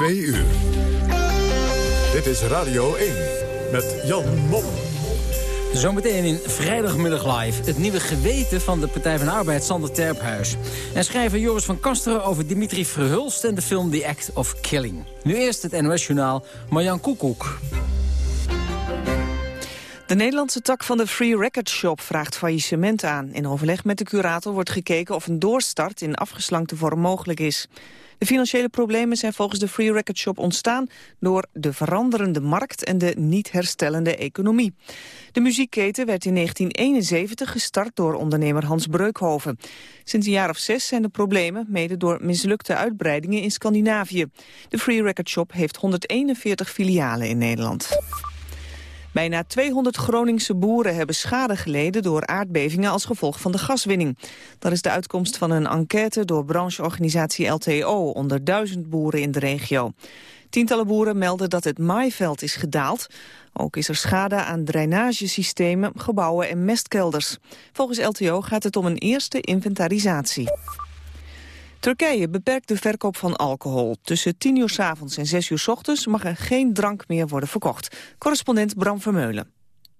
Twee uur. Dit is Radio 1 met Jan Mom. Zometeen in Vrijdagmiddag Live. Het nieuwe geweten van de Partij van de Arbeid, Sander Terphuis. En schrijver Joris van Kasteren over Dimitri Verhulst... en de film The Act of Killing. Nu eerst het NOS-journaal Marjan Koekoek. De Nederlandse tak van de Free Record Shop vraagt faillissement aan. In overleg met de curator wordt gekeken of een doorstart in afgeslankte vorm mogelijk is. De financiële problemen zijn volgens de Free Record Shop ontstaan door de veranderende markt en de niet herstellende economie. De muziekketen werd in 1971 gestart door ondernemer Hans Breukhoven. Sinds een jaar of zes zijn de problemen mede door mislukte uitbreidingen in Scandinavië. De Free Record Shop heeft 141 filialen in Nederland. Bijna 200 Groningse boeren hebben schade geleden door aardbevingen als gevolg van de gaswinning. Dat is de uitkomst van een enquête door brancheorganisatie LTO onder duizend boeren in de regio. Tientallen boeren melden dat het maaiveld is gedaald. Ook is er schade aan drainagesystemen, gebouwen en mestkelders. Volgens LTO gaat het om een eerste inventarisatie. Turkije beperkt de verkoop van alcohol. Tussen 10 uur s avonds en 6 uur s ochtends mag er geen drank meer worden verkocht. Correspondent Bram Vermeulen.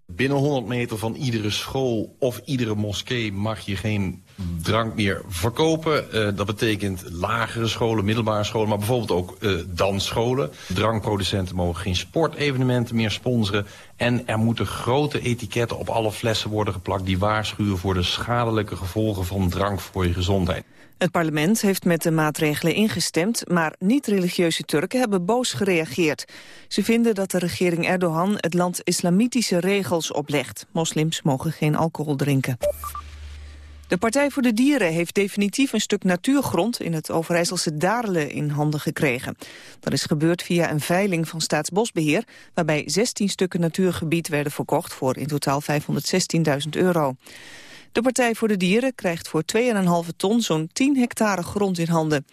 Binnen 100 meter van iedere school of iedere moskee mag je geen drank meer verkopen. Uh, dat betekent lagere scholen, middelbare scholen, maar bijvoorbeeld ook uh, dansscholen. Drankproducenten mogen geen sportevenementen meer sponsoren. En er moeten grote etiketten op alle flessen worden geplakt... die waarschuwen voor de schadelijke gevolgen van drank voor je gezondheid. Het parlement heeft met de maatregelen ingestemd, maar niet-religieuze Turken hebben boos gereageerd. Ze vinden dat de regering Erdogan het land islamitische regels oplegt. Moslims mogen geen alcohol drinken. De Partij voor de Dieren heeft definitief een stuk natuurgrond in het Overijsselse Darelen in handen gekregen. Dat is gebeurd via een veiling van Staatsbosbeheer, waarbij 16 stukken natuurgebied werden verkocht voor in totaal 516.000 euro. De Partij voor de Dieren krijgt voor 2,5 ton zo'n 10 hectare grond in handen.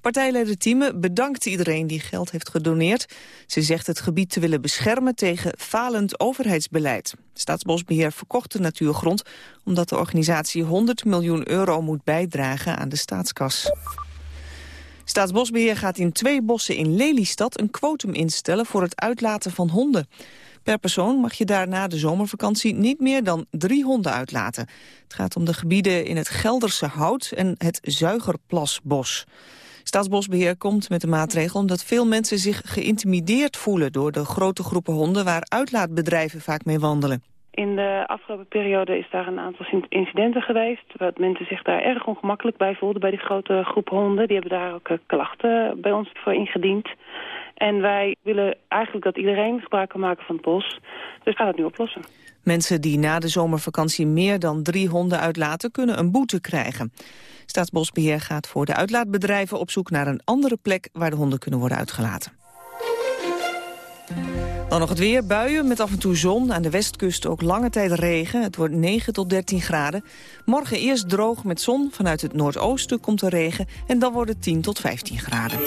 Partijleider Thieme bedankt iedereen die geld heeft gedoneerd. Ze zegt het gebied te willen beschermen tegen falend overheidsbeleid. Staatsbosbeheer verkocht de natuurgrond omdat de organisatie 100 miljoen euro moet bijdragen aan de staatskas. Staatsbosbeheer gaat in twee bossen in Lelystad een kwotum instellen voor het uitlaten van honden. Per persoon mag je daar na de zomervakantie niet meer dan drie honden uitlaten. Het gaat om de gebieden in het Gelderse Hout en het Zuigerplasbos. Staatsbosbeheer komt met de maatregel omdat veel mensen zich geïntimideerd voelen... door de grote groepen honden waar uitlaatbedrijven vaak mee wandelen. In de afgelopen periode is daar een aantal incidenten geweest... wat mensen zich daar erg ongemakkelijk bij voelden bij die grote groep honden. Die hebben daar ook eh, klachten bij ons voor ingediend. En wij willen eigenlijk dat iedereen gebruik kan maken van het bos. Dus gaan het nu oplossen. Mensen die na de zomervakantie meer dan drie honden uitlaten... kunnen een boete krijgen. Staatsbosbeheer gaat voor de uitlaatbedrijven op zoek naar een andere plek... waar de honden kunnen worden uitgelaten. Dan nog het weer, buien met af en toe zon. Aan de westkust ook lange tijd regen. Het wordt 9 tot 13 graden. Morgen eerst droog met zon. Vanuit het noordoosten komt er regen. En dan wordt het 10 tot 15 graden.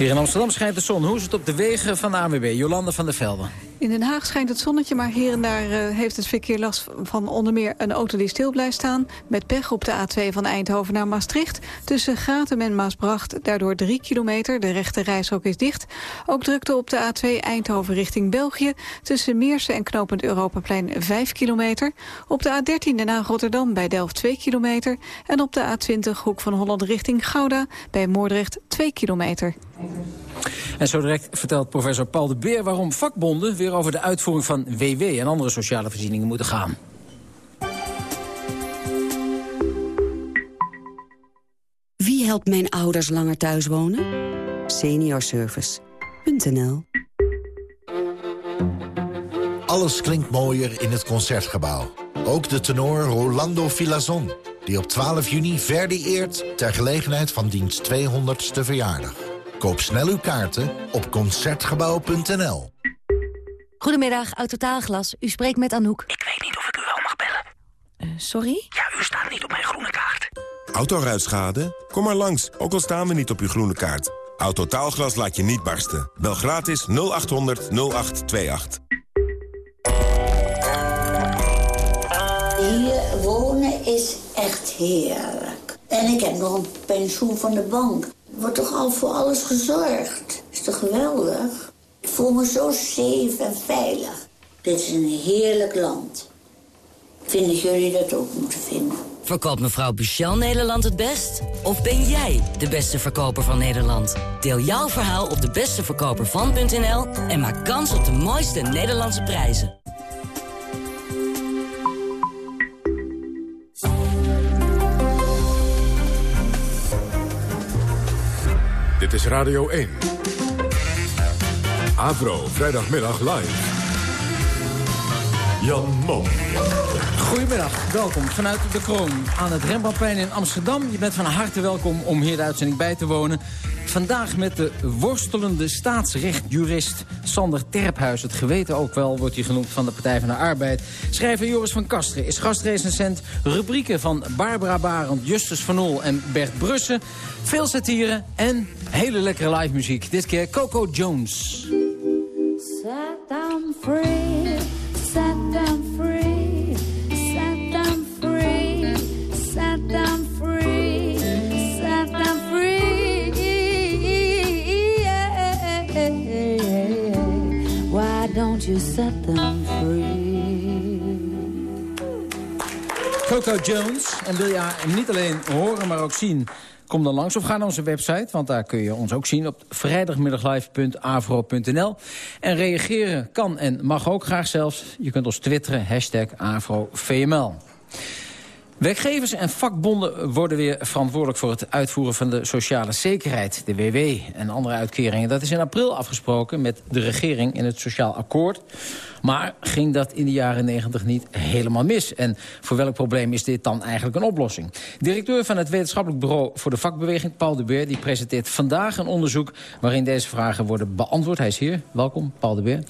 Hier in Amsterdam schijnt de zon. Hoe is het op de wegen van de ANWB? Jolanda van der Velden. In Den Haag schijnt het zonnetje, maar hier en daar uh, heeft het verkeer last van onder meer een auto die stil blijft staan. Met pech op de A2 van Eindhoven naar Maastricht. Tussen Gratum en Maasbracht, daardoor 3 kilometer. De rechte reishok is dicht. Ook drukte op de A2 Eindhoven richting België. Tussen Meersen en Knopend Europaplein 5 kilometer. Op de A13 Den Haag-Rotterdam bij Delft 2 kilometer. En op de A20 Hoek van Holland richting Gouda bij Moordrecht 2 kilometer. En zo direct vertelt professor Paul de Beer waarom vakbonden over de uitvoering van WW en andere sociale voorzieningen moeten gaan. Wie helpt mijn ouders langer thuis wonen? Seniorservice.nl Alles klinkt mooier in het Concertgebouw. Ook de tenor Rolando Filazon, die op 12 juni Verdi eert... ter gelegenheid van diens 200ste verjaardag. Koop snel uw kaarten op Concertgebouw.nl. Goedemiddag, Autotaalglas. U spreekt met Anouk. Ik weet niet of ik u wel mag bellen. Uh, sorry? Ja, u staat niet op mijn groene kaart. Autoruitschade? Kom maar langs, ook al staan we niet op uw groene kaart. Autotaalglas laat je niet barsten. Bel gratis 0800 0828. Hier wonen is echt heerlijk. En ik heb nog een pensioen van de bank. wordt toch al voor alles gezorgd? Is toch geweldig? Ik voel me zo safe en veilig. Dit is een heerlijk land. Vinden jullie dat ook moeten vinden? Verkoopt mevrouw Buchel Nederland het best? Of ben jij de beste verkoper van Nederland? Deel jouw verhaal op de en maak kans op de mooiste Nederlandse prijzen. Dit is Radio 1. Avro, vrijdagmiddag live. Jan Mom. Goedemiddag, welkom vanuit de Kroon aan het Rembrandtplein in Amsterdam. Je bent van harte welkom om hier de uitzending bij te wonen. Vandaag met de worstelende staatsrechtjurist Sander Terphuis. Het geweten ook wel wordt hij genoemd van de Partij van de Arbeid. Schrijver Joris van Kasteren is gastrecensent. Rubrieken van Barbara Barend, Justus van Oel en Bert Brussen. Veel satire en hele lekkere live muziek. Dit keer Coco Jones. Set them free, set them free, set them free, set them free, set them free. Yeah. Why don't you set them free? Coco Jones. En wil je niet alleen horen, maar ook zien... Kom dan langs of ga naar onze website, want daar kun je ons ook zien... op vrijdagmiddaglive.avro.nl. En reageren kan en mag ook graag zelfs. Je kunt ons twitteren, hashtag AvroVML. Werkgevers en vakbonden worden weer verantwoordelijk voor het uitvoeren van de sociale zekerheid, de WW en andere uitkeringen. Dat is in april afgesproken met de regering in het sociaal akkoord. Maar ging dat in de jaren negentig niet helemaal mis? En voor welk probleem is dit dan eigenlijk een oplossing? Directeur van het wetenschappelijk bureau voor de vakbeweging, Paul de Beer... die presenteert vandaag een onderzoek waarin deze vragen worden beantwoord. Hij is hier. Welkom, Paul de Beer.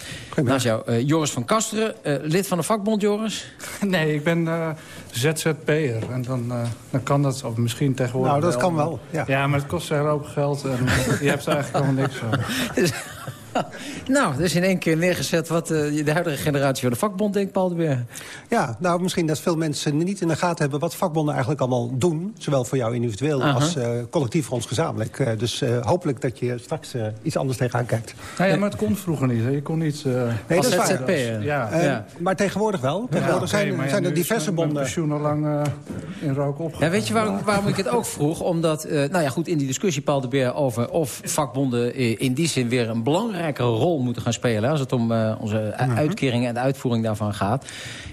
Naast jou uh, Joris van Kasteren, uh, lid van de vakbond, Joris? Nee, ik ben uh, ZZP'er. En dan, dan kan dat, of misschien tegenwoordig Nou, dat kan wel, ja. Ja, maar het kost een hoop geld en je hebt er eigenlijk helemaal niks van. nou, dus in één keer neergezet wat uh, de huidige generatie van de vakbond denkt, Paul de Beer. Ja, nou misschien dat veel mensen niet in de gaten hebben... wat vakbonden eigenlijk allemaal doen. Zowel voor jou individueel als uh, collectief voor ons gezamenlijk. Uh, dus hopelijk dat je straks iets anders tegenaan kijkt. Nou ja, maar het kon vroeger niet. Hè. Je kon niet... nee, als dat is waar. ZZP'er. Ja. ja. Maar tegenwoordig wel. Tegenwoordig ja, okay, zijn, maar ja, zijn er diverse bonden... mijn pensioen al lang in rook opgegaan. Ja, weet je waarom, waarom ik het ook vroeg? Omdat, uh, nou ja, goed, in die discussie, Paul de Beer, over of vakbonden in die zin weer een belangrijkere rol moeten gaan spelen... als het om uh, onze Mhm. uitkeringen en de uitvoering daarvan gaat.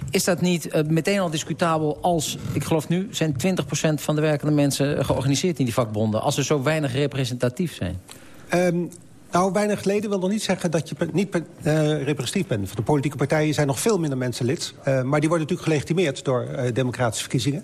Is dat niet uh, meteen al discutabel als, ik geloof nu... zijn 20% van de werkende mensen georganiseerd in die vakbonden... als ze zo weinig representatief zijn? Um, nou, weinig leden wil nog niet zeggen dat je niet uh, representatief bent. Van de politieke partijen zijn nog veel minder mensen lid. Uh, maar die worden natuurlijk gelegitimeerd door uh, democratische verkiezingen.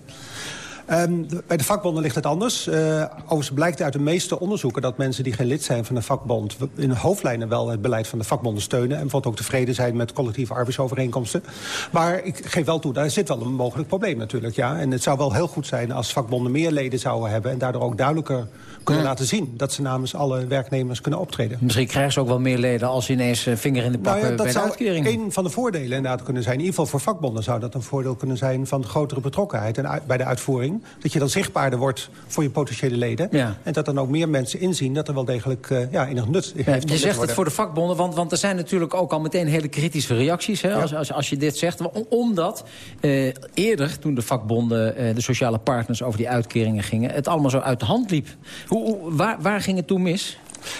Um, bij de vakbonden ligt het anders. Uh, overigens blijkt uit de meeste onderzoeken dat mensen die geen lid zijn van een vakbond... in hoofdlijnen wel het beleid van de vakbonden steunen... en bijvoorbeeld ook tevreden zijn met collectieve arbeidsovereenkomsten. Maar ik geef wel toe, daar zit wel een mogelijk probleem natuurlijk. Ja. En het zou wel heel goed zijn als vakbonden meer leden zouden hebben... en daardoor ook duidelijker kunnen laten zien... dat ze namens alle werknemers kunnen optreden. Misschien krijgen ze ook wel meer leden als ze ineens een vinger in de pap Nou ja, hebben dat bij de zou uitkering. een van de voordelen inderdaad kunnen zijn. In ieder geval voor vakbonden zou dat een voordeel kunnen zijn... van grotere betrokkenheid en bij de uitvoering. Dat je dan zichtbaarder wordt voor je potentiële leden. Ja. En dat dan ook meer mensen inzien dat er wel degelijk uh, ja, enig nut heeft. Ja, je zegt het voor de vakbonden, want, want er zijn natuurlijk ook al meteen hele kritische reacties... Hè, als, als, als je dit zegt. Om- Omdat eh, eerder, toen de vakbonden, eh, de sociale partners... over die uitkeringen gingen, het allemaal zo uit de hand liep. Hoe, waar, waar ging het toen mis?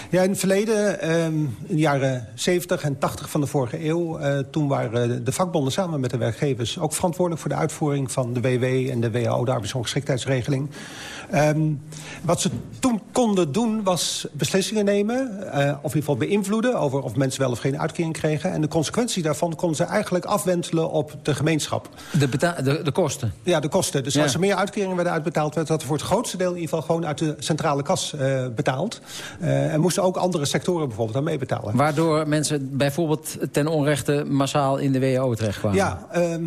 Ja, in het verleden, ehm, in de jaren 70 en 80 van de vorige eeuw... eh, toen waren de vakbonden samen met de werkgevers... ook verantwoordelijk voor de uitvoering van de WW en de WHO... de arbeidsongeschiktheidsregeling. Ehm, wat ze toen konden doen, was beslissingen nemen... eh, of in ieder geval beïnvloeden over of mensen wel of geen uitkering kregen. En de consequentie daarvan konden ze eigenlijk afwentelen op de gemeenschap. De, de, de kosten. Ja, de kosten. Dus Ja. als er meer uitkeringen werden uitbetaald... werd dat voor het grootste deel in ieder geval gewoon uit de centrale kas eh, betaald. Eh, en moesten ook andere sectoren bijvoorbeeld aan meebetalen. Waardoor mensen bijvoorbeeld ten onrechte massaal in de WO terechtkwamen. Ja, ehm,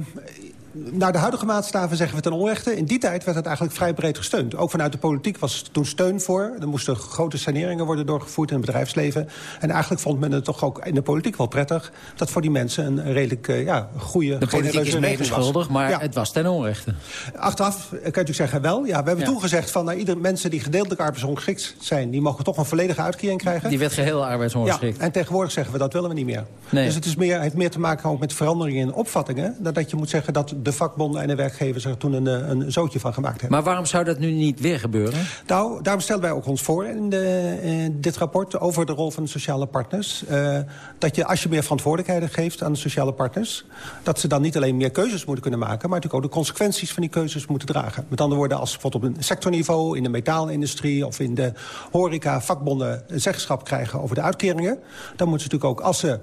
naar de huidige maatstaven zeggen we ten onrechte. In die tijd werd het eigenlijk vrij breed gesteund. Ook vanuit de politiek was er toen steun voor. Er moesten grote saneringen worden doorgevoerd in het bedrijfsleven. En eigenlijk vond men het toch ook in de politiek wel prettig... dat voor die mensen een redelijk uh, ja, goede, De politiek is medeschuldig, maar Ja. het was ten onrechte. Achteraf kan je natuurlijk zeggen wel. Ja, we hebben Ja. toen gezegd van nou, iedere mensen die gedeeltelijk arbeidsongeschikt zijn... die mogen toch een volledige uitkering krijgen. Die werd geheel arbeidsongeschikt. Ja, en tegenwoordig zeggen we dat willen we niet meer. Nee. Dus het is meer, heeft meer te maken ook met veranderingen in opvattingen... dan dat je moet zeggen dat de vakbonden en de werkgevers er toen een, eh, een zootje van gemaakt hebben. Maar waarom zou dat nu niet weer gebeuren? Nou, daarom stellen wij ook ons voor in, de, in dit rapport over de rol van de sociale partners. eh, dat je als je meer verantwoordelijkheden geeft aan de sociale partners... dat ze dan niet alleen meer keuzes moeten kunnen maken... maar natuurlijk ook de consequenties van die keuzes moeten dragen. Met andere woorden, als bijvoorbeeld op een sectorniveau... in de metaalindustrie of in de horeca vakbonden zeggenschap krijgen over de uitkeringen... dan moeten ze natuurlijk ook, als ze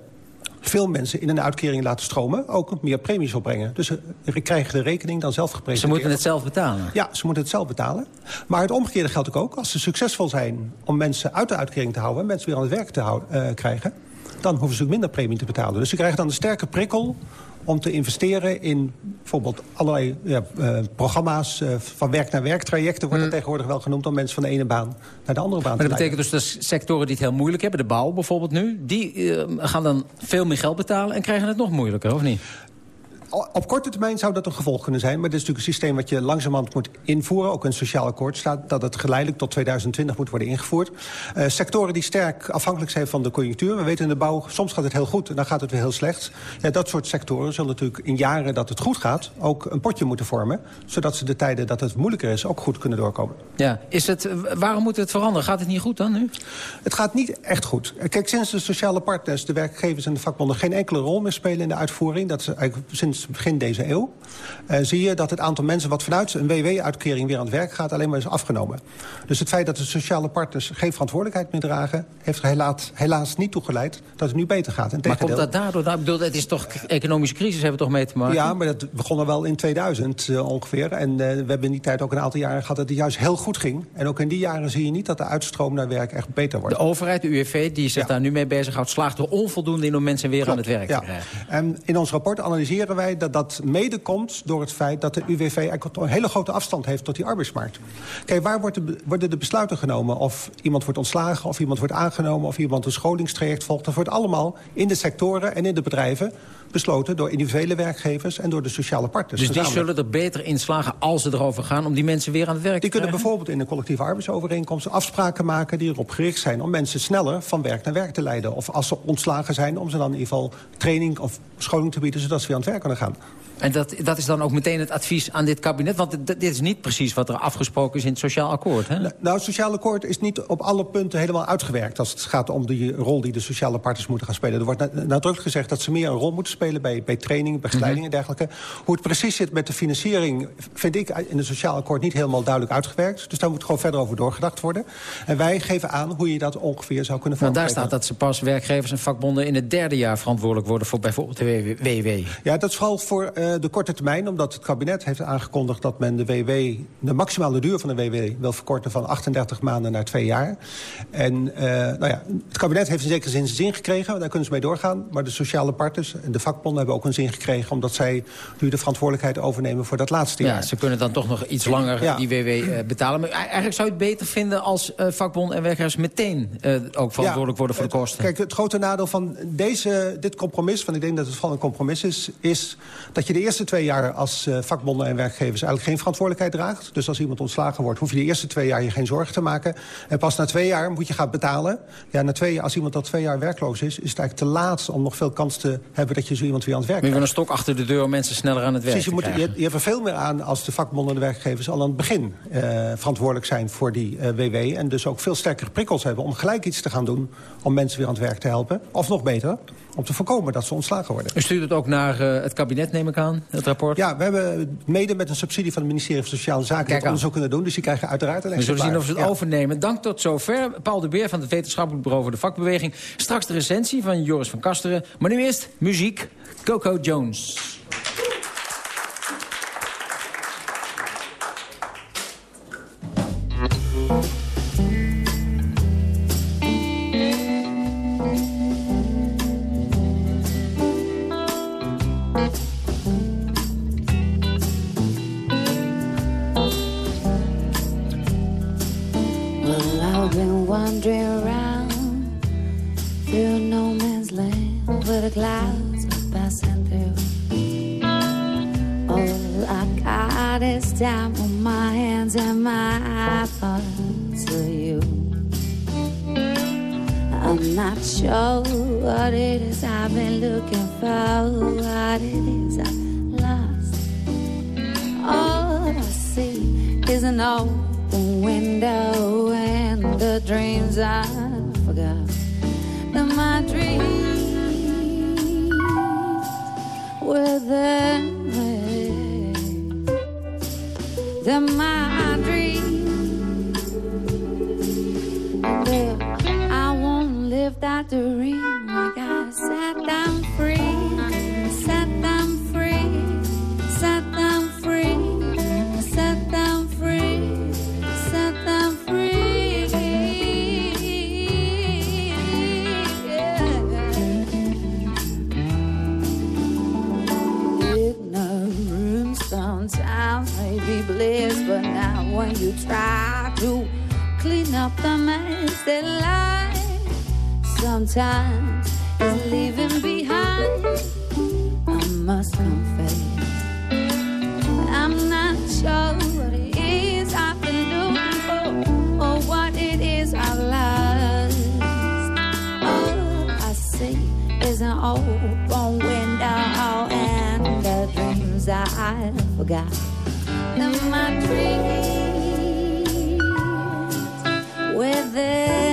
veel mensen in een uitkering laten stromen... ook meer premies opbrengen. Dus ze krijgen de rekening dan zelf gepresenteerd. Ze moeten het zelf betalen. Ja, ze moeten het zelf betalen. Maar het omgekeerde geldt ook. Als ze succesvol zijn om mensen uit de uitkering te houden... en mensen weer aan het werk te houden, eh, krijgen... dan hoeven ze ook minder premie te betalen. Dus ze krijgen dan een sterke prikkel om te investeren in bijvoorbeeld allerlei ja, eh, programma's... eh, van werk naar werk trajecten wordt dat tegenwoordig wel genoemd... om mensen van de ene baan naar de andere baan Mm. Maar te dat leiden. betekent dus dat sectoren die het heel moeilijk hebben... de bouw bijvoorbeeld nu... die eh, gaan dan veel meer geld betalen en krijgen het nog moeilijker, of niet? Op korte termijn zou dat een gevolg kunnen zijn. Maar dit is natuurlijk een systeem wat je langzamerhand moet invoeren. Ook in het sociaal akkoord staat dat het geleidelijk tot 2020 moet worden ingevoerd. Eh, sectoren die sterk afhankelijk zijn van de conjunctuur. We weten in de bouw, soms gaat het heel goed en dan gaat het weer heel slecht. Ja, dat soort sectoren zullen natuurlijk in jaren dat het goed gaat... ook een potje moeten vormen. Zodat ze de tijden dat het moeilijker is ook goed kunnen doorkomen. Ja, is het, waarom moet het veranderen? Gaat het niet goed dan nu? Het gaat niet echt goed. Kijk, sinds de sociale partners, de werkgevers en de vakbonden... geen enkele rol meer spelen in de uitvoering... dat is eigenlijk sinds begin deze eeuw... eh, zie je dat het aantal mensen wat vanuit een WW-uitkering weer aan het werk gaat... alleen maar is afgenomen. Dus het feit dat de sociale partners geen verantwoordelijkheid meer dragen... heeft er helaas, helaas niet toe geleid dat het nu beter gaat. Maar komt dat daardoor? Nou, ik bedoel, het is toch economische crisis hebben we toch mee te maken? Ja, maar dat begon er wel in 2000 eh, ongeveer. En eh, we hebben in die tijd ook een aantal jaren gehad dat het juist heel goed ging. En ook in die jaren zie je niet dat de uitstroom naar werk echt beter wordt. De overheid, de UWV, die zich daar nu mee bezighoudt... slaagt er onvoldoende in om mensen weer aan het werk ja. te krijgen. En in ons rapport analyseren wij dat dat mede komt door het feit... dat de UWV eigenlijk een hele grote afstand heeft tot die arbeidsmarkt. Kijk, waar worden de besluiten genomen? Of iemand wordt ontslagen, of iemand wordt aangenomen... of iemand een scholingstraject volgt. Dat wordt allemaal in de sectoren en in de bedrijven besloten... door individuele werkgevers en door de sociale partners. Dus die zullen er beter in slagen als ze erover gaan... om die mensen weer aan het werk Die te kunnen krijgen? bijvoorbeeld in een collectieve arbeidsovereenkomst afspraken maken die erop gericht zijn om mensen sneller van werk naar werk te leiden. Of als ze ontslagen zijn, om ze dan in ieder geval training of scholing te bieden zodat ze weer aan het werk kunnen gaan. En dat, dat is dan ook meteen het advies aan dit kabinet? Want dit, is niet precies wat er afgesproken is in het sociaal akkoord, hè? Nou, het sociaal akkoord is niet op alle punten helemaal uitgewerkt... als het gaat om die rol die de sociale partners moeten gaan spelen. Er wordt na- nadrukkelijk gezegd dat ze meer een rol moeten spelen... bij, bij training, begeleiding en dergelijke. Hoe het precies zit met de financiering... vind ik in het sociaal akkoord niet helemaal duidelijk uitgewerkt. Dus daar moet gewoon verder over doorgedacht worden. En wij geven aan hoe je dat ongeveer zou kunnen Want daar staat dat ze pas werkgevers en vakbonden in het derde jaar verantwoordelijk worden... voor bijvoorbeeld de WW. Ja, dat is vooral voor eh, de korte termijn. Omdat het kabinet heeft aangekondigd dat men de WW... de maximale duur van de WW wil verkorten van 38 maanden naar twee jaar. En eh, nou ja, het kabinet heeft in zekere zin zijn zin gekregen. Daar kunnen ze mee doorgaan. Maar de sociale partners en de vakbonden hebben ook een zin gekregen... omdat zij nu de verantwoordelijkheid overnemen voor dat laatste Ja, jaar. ze kunnen dan toch nog iets langer Ja. die WW eh, betalen. Maar eigenlijk zou je het beter vinden als eh, vakbonden en werkgevers... meteen eh, ook verantwoordelijk worden voor de kosten. Kijk, het grote nadeel van deze, dit compromis... want ik denk dat het vooral een compromis is... is dat je de eerste twee jaar als eh, vakbonden en werkgevers... eigenlijk geen verantwoordelijkheid draagt. Dus als iemand ontslagen wordt, hoef je de eerste twee jaar je geen zorgen te maken. En pas na twee jaar moet je gaan betalen. Ja, na twee, jaar- als iemand al twee jaar werkloos is... is het eigenlijk te laat om nog veel kans te hebben... dat je zo iemand weer aan het werk krijgt. een stok achter de deur om mensen sneller aan het werk Precies, je, te moet, je, krijgen. je hebt er veel meer aan als de vakbonden en de werkgevers al aan het begin eh, verantwoordelijk zijn voor die eh, WW. En dus ook veel sterkere prikkels hebben om gelijk iets te gaan doen om mensen weer aan het werk te helpen. Of nog beter, om te voorkomen dat ze ontslagen worden. U stuurt het ook naar eh, het kabinet, neem ik aan, het rapport? Ja, we hebben mede met een subsidie van het ministerie van Sociale Zaken Kijk aan. onderzoek kunnen doen. Dus die krijgen uiteraard een We zullen zien of ze het Ja. overnemen. Dank tot zover. Paul de Beer van het Wetenschappelijk Bureau voor de Vakbeweging. Straks de recensie van Joris van Kasteren. Maar nu eerst muziek. Coco Jones. Clouds passing through. All I got is time on my hands and my thoughts of you. I'm not sure what it is I've been looking for, what it is I lost. All I see is an open window and the dreams I forgot. My dreams were there. They're my dreams. I won't live that dream. Up the mess that life sometimes is leaving behind, I must confess. I'm not sure what it is I've been looking for or what it is I've lost. All I see is an open window and the dreams I forgot. And my dreams there.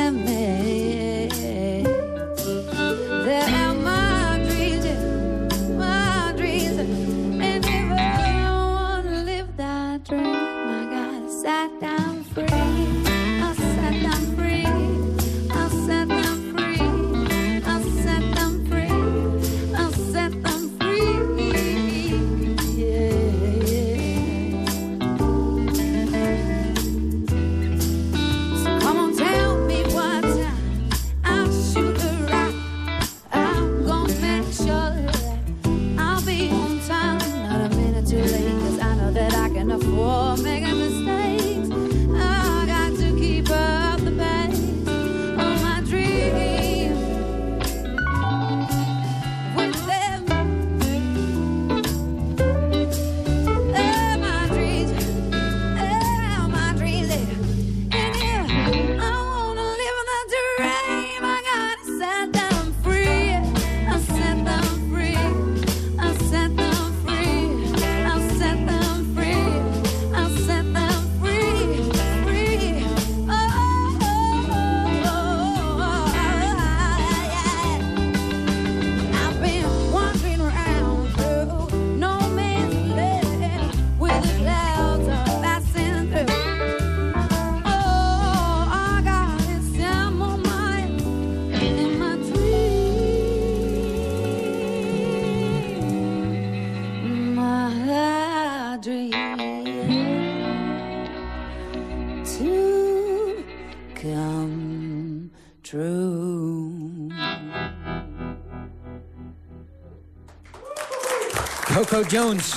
Coco Jones,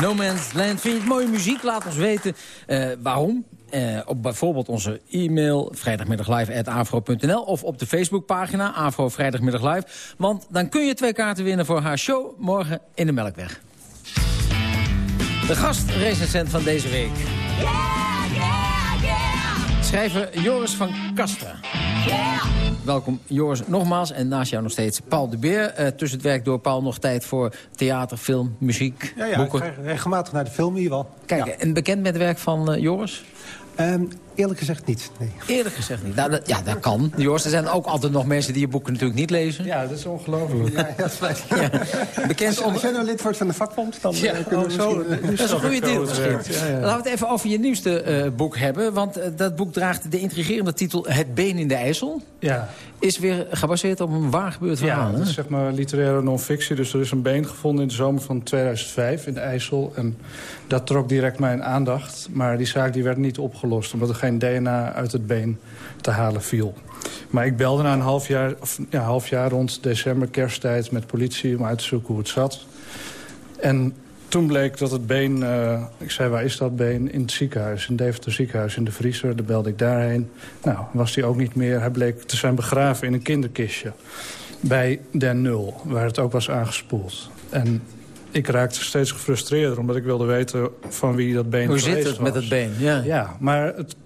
No Man's Land. Vind je het mooie muziek? Laat ons weten eh, waarom. Eh, op bijvoorbeeld onze e-mail vrijdagmiddaglive.afro.nl... of op de Facebookpagina Afro Vrijdagmiddag Live. Want dan kun je twee kaarten winnen voor haar show morgen in de Melkweg. De gastrecensent van deze week. Schrijver Joris van Kasten. Welkom Joris nogmaals. En naast jou nog steeds Paul de Beer. Eh, tussen het werk door Paul nog tijd voor theater, film, muziek, Ja, ja, boeken. regelmatig naar de film in ieder geval. Kijk, en bekend met het werk van eh, Joris? Ehm, eerlijk gezegd niet, nee. Eerlijk gezegd niet. Nou, dat, ja, dat kan. Joris, er zijn ook altijd nog mensen die je boeken natuurlijk niet lezen. Ja, dat is ongelooflijk. Ja, dat is. Bekend Als, jij nou lid wordt van de vakbond, dan Ja, eh, kunnen we oh, zo. misschien... Dat is een goede deal misschien. Ja, ja. Laten we het even over je nieuwste eh, boek hebben. Want eh, dat boek draagt de intrigerende titel Het Been in de IJssel. Ja, Is weer gebaseerd op een waar gebeurd ja verhaal. dat hè? is zeg maar literaire non-fictie. Dus er is een been gevonden in de zomer van 2005 in de IJssel. En dat trok direct mijn aandacht. Maar die zaak die werd niet opgelost. Omdat er geen DNA uit het been te halen viel. Maar ik belde na een half jaar, of, ja, half jaar rond december, kersttijd... met politie om uit te zoeken hoe het zat. En toen bleek dat het been... eh, ik zei, waar is dat been? In het ziekenhuis, in Deventer ziekenhuis, in de vriezer. Daar belde ik daarheen. Nou, was hij ook niet meer. Hij bleek te zijn begraven in een kinderkistje. bij Den Nul, waar het ook was aangespoeld. En ik raakte steeds gefrustreerder, omdat ik wilde weten van wie dat been Hoe zit het met het been? Ja. Ja, maar het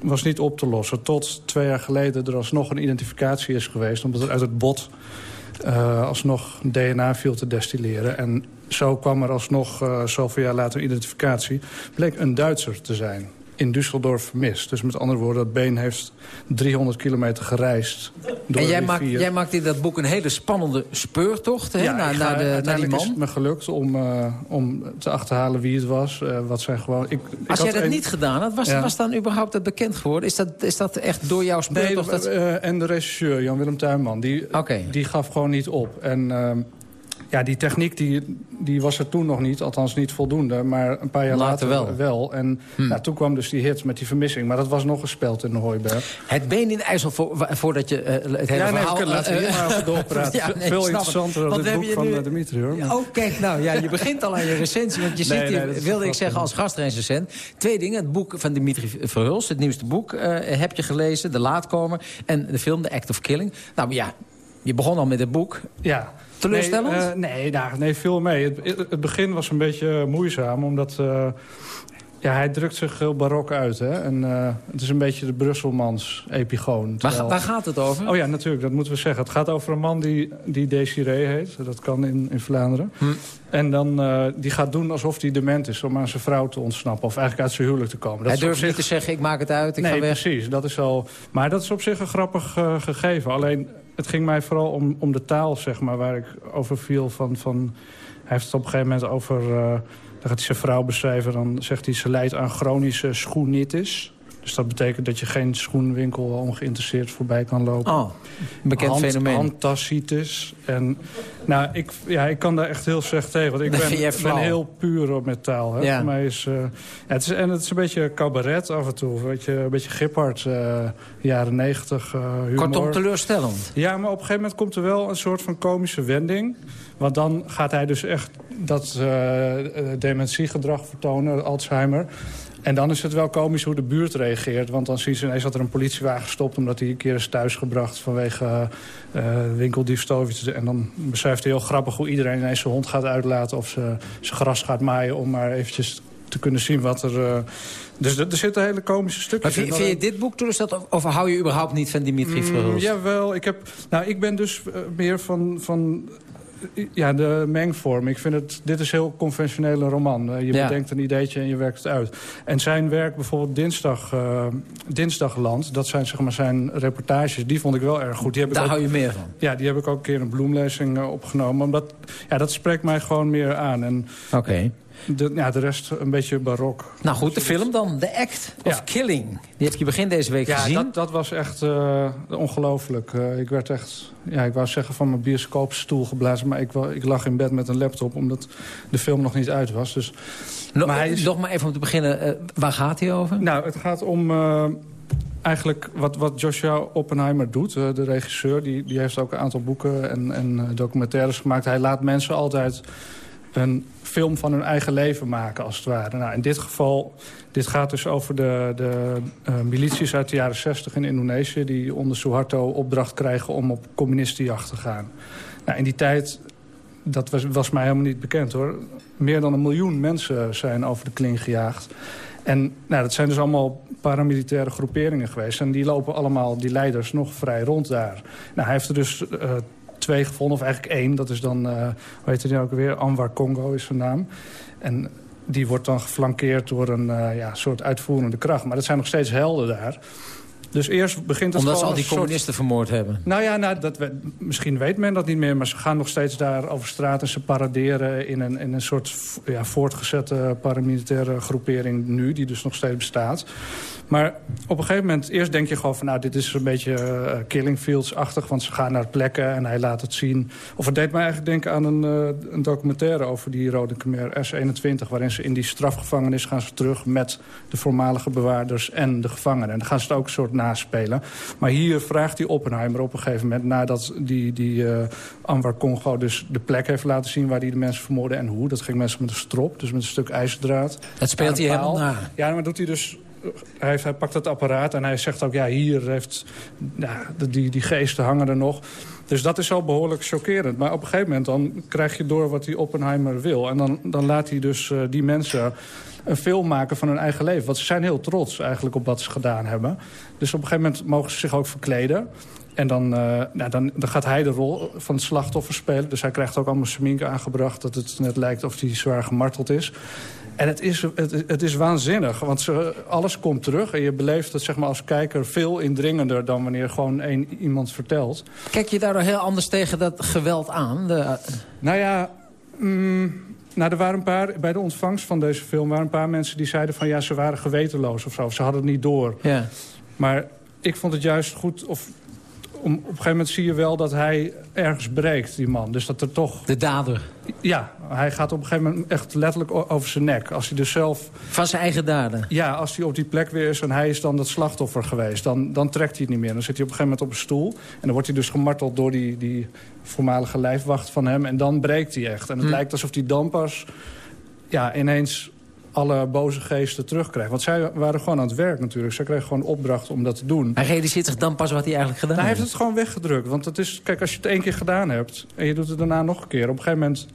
was niet op te lossen. Tot twee jaar geleden er alsnog een identificatie is geweest... omdat er uit het bot eh, alsnog DNA viel te destilleren. En zo kwam er alsnog eh, zoveel jaar later een identificatie. Bleek een Duitser te zijn. In Düsseldorf vermist. Dus met andere woorden, dat been heeft 300 kilometer gereisd. Door En jij de maakt, jij maakt in dat boek een hele spannende speurtocht hè, Ja, naar, ga- naar, de, naar die is man. het me gelukt om, eh, om te achterhalen wie het was. eh, wat zijn gewoon... Ik, ik Als jij dat een- niet gedaan had, was, Ja. was dan überhaupt dat bekend geworden? Is dat, is dat echt door jouw Nee, speurtocht? dat... eh, en de regisseur, Jan-Willem Tuinman, die, die gaf gewoon niet op. En ehm, ja, die techniek die, die was er toen nog niet, althans niet voldoende. Maar een paar jaar Later later, wel. En nou, toen kwam dus die hit met die vermissing. Maar dat was nog gespeld in de Hooiberg. Het been in IJssel, voor, voordat je eh, het hele ja, verhaal... kunnen laten we eh, hier maar over doorpraten. Ja, nee, ik Veel het. interessanter dan we boek van eh, Dimitri, hoor. Oh, kijk, nou ja, je begint al aan je recensie. Want je zit nee, hier, wilde ik zeggen, als gastrecensent. Twee dingen. Het boek van Dimitri Verhulst, het nieuwste boek, eh, heb je gelezen. De Laatkomer. En de film The Act of Killing. Nou ja, je begon al met het boek. Ja. Teleurstellend? Nee, eh, nee, nee, veel mee. Het, het begin was een beetje moeizaam, omdat... eh, ja, hij drukt zich heel barok uit. Hè? En, eh, het is een beetje de Brusselmans epigoon. Waar, terwijl- waar gaat het over? Oh ja, natuurlijk, dat moeten we zeggen. Het gaat over een man die, die Desiree heet. Dat kan in, in Vlaanderen. Hm. En dan, eh, die gaat doen alsof hij dement is om aan zijn vrouw te ontsnappen. Of eigenlijk uit zijn huwelijk te komen. Hij is op durft niet te zeggen, ik maak het uit, ik nee, ga weg. precies. Dat is al... Maar dat is op zich een grappig eh, gegeven. Alleen, het ging mij vooral om, om de taal, zeg maar, waar ik over viel. Van, van, hij heeft het op een gegeven moment over... dan gaat hij zijn vrouw beschrijven. Dan zegt hij, ze lijdt aan chronische schoenitis. Dus dat betekent dat je geen schoenwinkel ongeïnteresseerd voorbij kan lopen. Oh, een bekend Hand- fenomeen. Handtassitis. En nou, ik, ja, ik kan daar echt heel slecht tegen. Want ik ben, heel puur op met taal. Hè. Ja. Voor mij is, eh, het is... En het is een beetje cabaret af en toe. Weet je, een beetje Gippard, eh, jaren negentig uh, humor. Kortom, teleurstellend. Ja, maar op een gegeven moment komt er wel een soort van komische wending. Want dan gaat hij dus echt dat eh, eh, dementiegedrag vertonen, Alzheimer. En dan is het wel komisch hoe de buurt reageert. Want dan zien ze ineens dat er een politiewagen stopt... omdat hij een keer is thuisgebracht vanwege eh winkeldiefstal. En dan beschrijft hij heel grappig hoe iedereen ineens zijn hond gaat uitlaten... of ze zijn gras gaat maaien om maar eventjes te kunnen zien wat er... dus er, zitten hele komische Maar stukjes vind, in. vind je dit boek teleurstellend? Of, of hou je überhaupt niet van Dimitri Mm, Verhulst? jawel, ik, heb, nou, ik ben dus meer van, van ja, de mengvorm. Ik vind het, dit is heel conventionele roman. Eh, je Ja. bedenkt een ideetje en je werkt het uit. En zijn werk, bijvoorbeeld Dinsdag, eh, Dinsdagland... dat zijn zeg maar zijn reportages, die vond ik wel erg goed. Die heb ik Daar ook, hou je meer van? Ja, die heb ik ook een keer een bloemlezing eh, opgenomen. Omdat, ja, dat spreekt mij gewoon meer aan. En Oké. De, ja, de rest een beetje barok. Nou goed, de film dan. The Act of Ja. Killing. Die heb je begin deze week Ja, gezien. dat, dat was echt eh, ongelooflijk. Eh, ik werd echt, ja, ik wou zeggen van mijn bioscoopstoel geblazen... maar ik, ik lag in bed met een laptop omdat de film nog niet uit was. Dus, Nog, maar hij is- nog maar even om te beginnen. eh, waar gaat hij over? nou, het gaat om eigenlijk wat, wat Joshua Oppenheimer doet. de regisseur, die, die heeft ook een aantal boeken en, en documentaires gemaakt. Hij laat mensen altijd een film van hun eigen leven maken, als het ware. Nou, in dit geval, dit gaat dus over de, de eh, milities uit de jaren 60 in Indonesië... die onder Suharto opdracht krijgen om op communistenjacht te gaan. Nou, in die tijd, dat was, was mij helemaal niet bekend hoor... meer dan een miljoen mensen zijn over de kling gejaagd. En nou, dat zijn dus allemaal paramilitaire groeperingen geweest. En die lopen allemaal, die leiders, nog vrij rond daar. Nou, hij heeft er dus eh, twee gevonden, of eigenlijk één. Dat is dan, eh hoe heet hij ook weer? Anwar Congo is zijn naam. En die wordt dan geflankeerd door een eh, ja, soort uitvoerende kracht. Maar dat zijn nog steeds helden daar. Dus eerst begint het Omdat ze al die soort- communisten vermoord hebben. nou ja, nou, dat we, misschien weet men dat niet meer... maar ze gaan nog steeds daar over straat en ze paraderen... in een, in een soort ja, voortgezette paramilitaire groepering nu... die dus nog steeds bestaat. Maar op een gegeven moment, eerst denk je gewoon van... nou, dit is een beetje eh, Killing Fields-achtig... want ze gaan naar plekken en hij laat het zien. Of het deed me eigenlijk denken aan een, eh, een documentaire... over die Rode Khmer S21... waarin ze in die strafgevangenis gaan ze terug... met de voormalige bewaarders en de gevangenen. En dan gaan ze het ook een soort naspelen. Maar hier vraagt die Oppenheimer op een gegeven moment... nadat die, die eh, Anwar Congo dus de plek heeft laten zien... waar hij de mensen vermoordde en hoe. Dat ging mensen met een strop, dus met een stuk ijzerdraad. Dat speelt hij helemaal na. Ja, maar doet hij dus... Hij, hij pakt het apparaat en hij zegt ook... ja, hier heeft... Die, die geesten hangen er nog. Dus dat is al behoorlijk chockerend. Maar op een gegeven moment dan krijg je door wat die Oppenheimer wil. En dan, dan laat hij dus uh, die mensen een film maken van hun eigen leven. Want ze zijn heel trots eigenlijk op wat ze gedaan hebben. Dus op een gegeven moment mogen ze zich ook verkleden. En dan, nou, dan, dan gaat hij de rol van het slachtoffer spelen. Dus hij krijgt ook allemaal smink aangebracht... dat het net lijkt of hij zwaar gemarteld is. En het is, het, het is waanzinnig, want ze, alles komt terug... en je beleeft het zeg maar, als kijker veel indringender... dan wanneer gewoon één iemand vertelt. Kijk je daardoor heel anders tegen dat geweld aan? De... Nou ja... Mm, nou, er waren een paar, bij de ontvangst van deze film waren een paar mensen die zeiden van... ja, ze waren gewetenloos of zo, of ze hadden het niet door. Ja. Maar ik vond het juist goed... Of, om, op een gegeven moment zie je wel dat hij ergens breekt, die man. Dus dat er toch... De dader. Ja, hij gaat op een gegeven moment echt letterlijk over zijn nek. Als hij dus zelf... Van zijn eigen daden? Ja, als hij op die plek weer is en hij is dan dat slachtoffer geweest... dan, dan trekt hij het niet meer. Dan zit hij op een gegeven moment op een stoel... en dan wordt hij dus gemarteld door die, die voormalige lijfwacht van hem... en dan breekt hij echt. En het Hm. lijkt alsof hij dan pas ja, ineens alle boze geesten terugkrijgt. Want zij waren gewoon aan het werk natuurlijk. Zij kregen gewoon opdracht om dat te doen. Hij realiseert zich dan pas wat hij eigenlijk gedaan Nou, hij heeft. heeft het gewoon weggedrukt. Want het is, kijk, als je het één keer gedaan hebt... en je doet het daarna nog een keer... op een gegeven moment...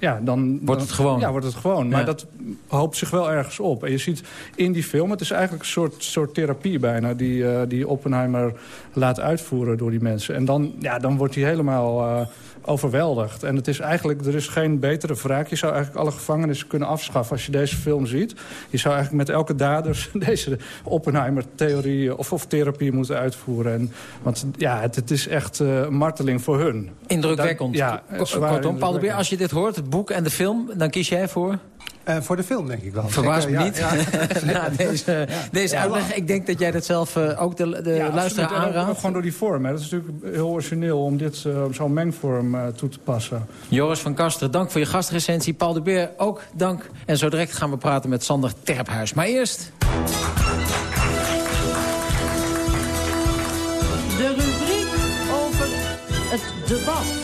Ja, dan, Wordt het gewoon. Ja, wordt het gewoon. Maar Ja. dat hoopt zich wel ergens op. En je ziet in die film... het is eigenlijk een soort, soort therapie bijna... Die, eh, die Oppenheimer laat uitvoeren door die mensen. En dan, ja, dan wordt hij helemaal eh, overweldigd. En het is eigenlijk... er is geen betere wraak. Je zou eigenlijk alle gevangenissen kunnen afschaffen... als je deze film ziet. Je zou eigenlijk met elke dader deze Oppenheimer-theorie... Of, of therapie moeten uitvoeren. En, want ja, het, het is echt eh, marteling voor hun. Indrukwekkend. Ja, Ko- zwaar Kortom, Paul de Beer, indrukwekkend. als je dit hoort, het boek en de film... dan kies jij voor? Eh, voor de film, denk ik wel. Verbaas me niet. ja, deze, deze Ja. uitleg. Ik denk dat jij dat zelf eh, ook de, de Ja, luisteraar aanraadt. ook Gewoon door die vorm. Hè. Dat is natuurlijk heel origineel om dit eh, zo'n mengvorm eh, toe te passen. Joris van Kasteren, dank voor je gastrecensie. Paul de Beer, ook dank. En zo direct gaan we praten met Sander Terphuis. Maar eerst... De rubriek over het debat.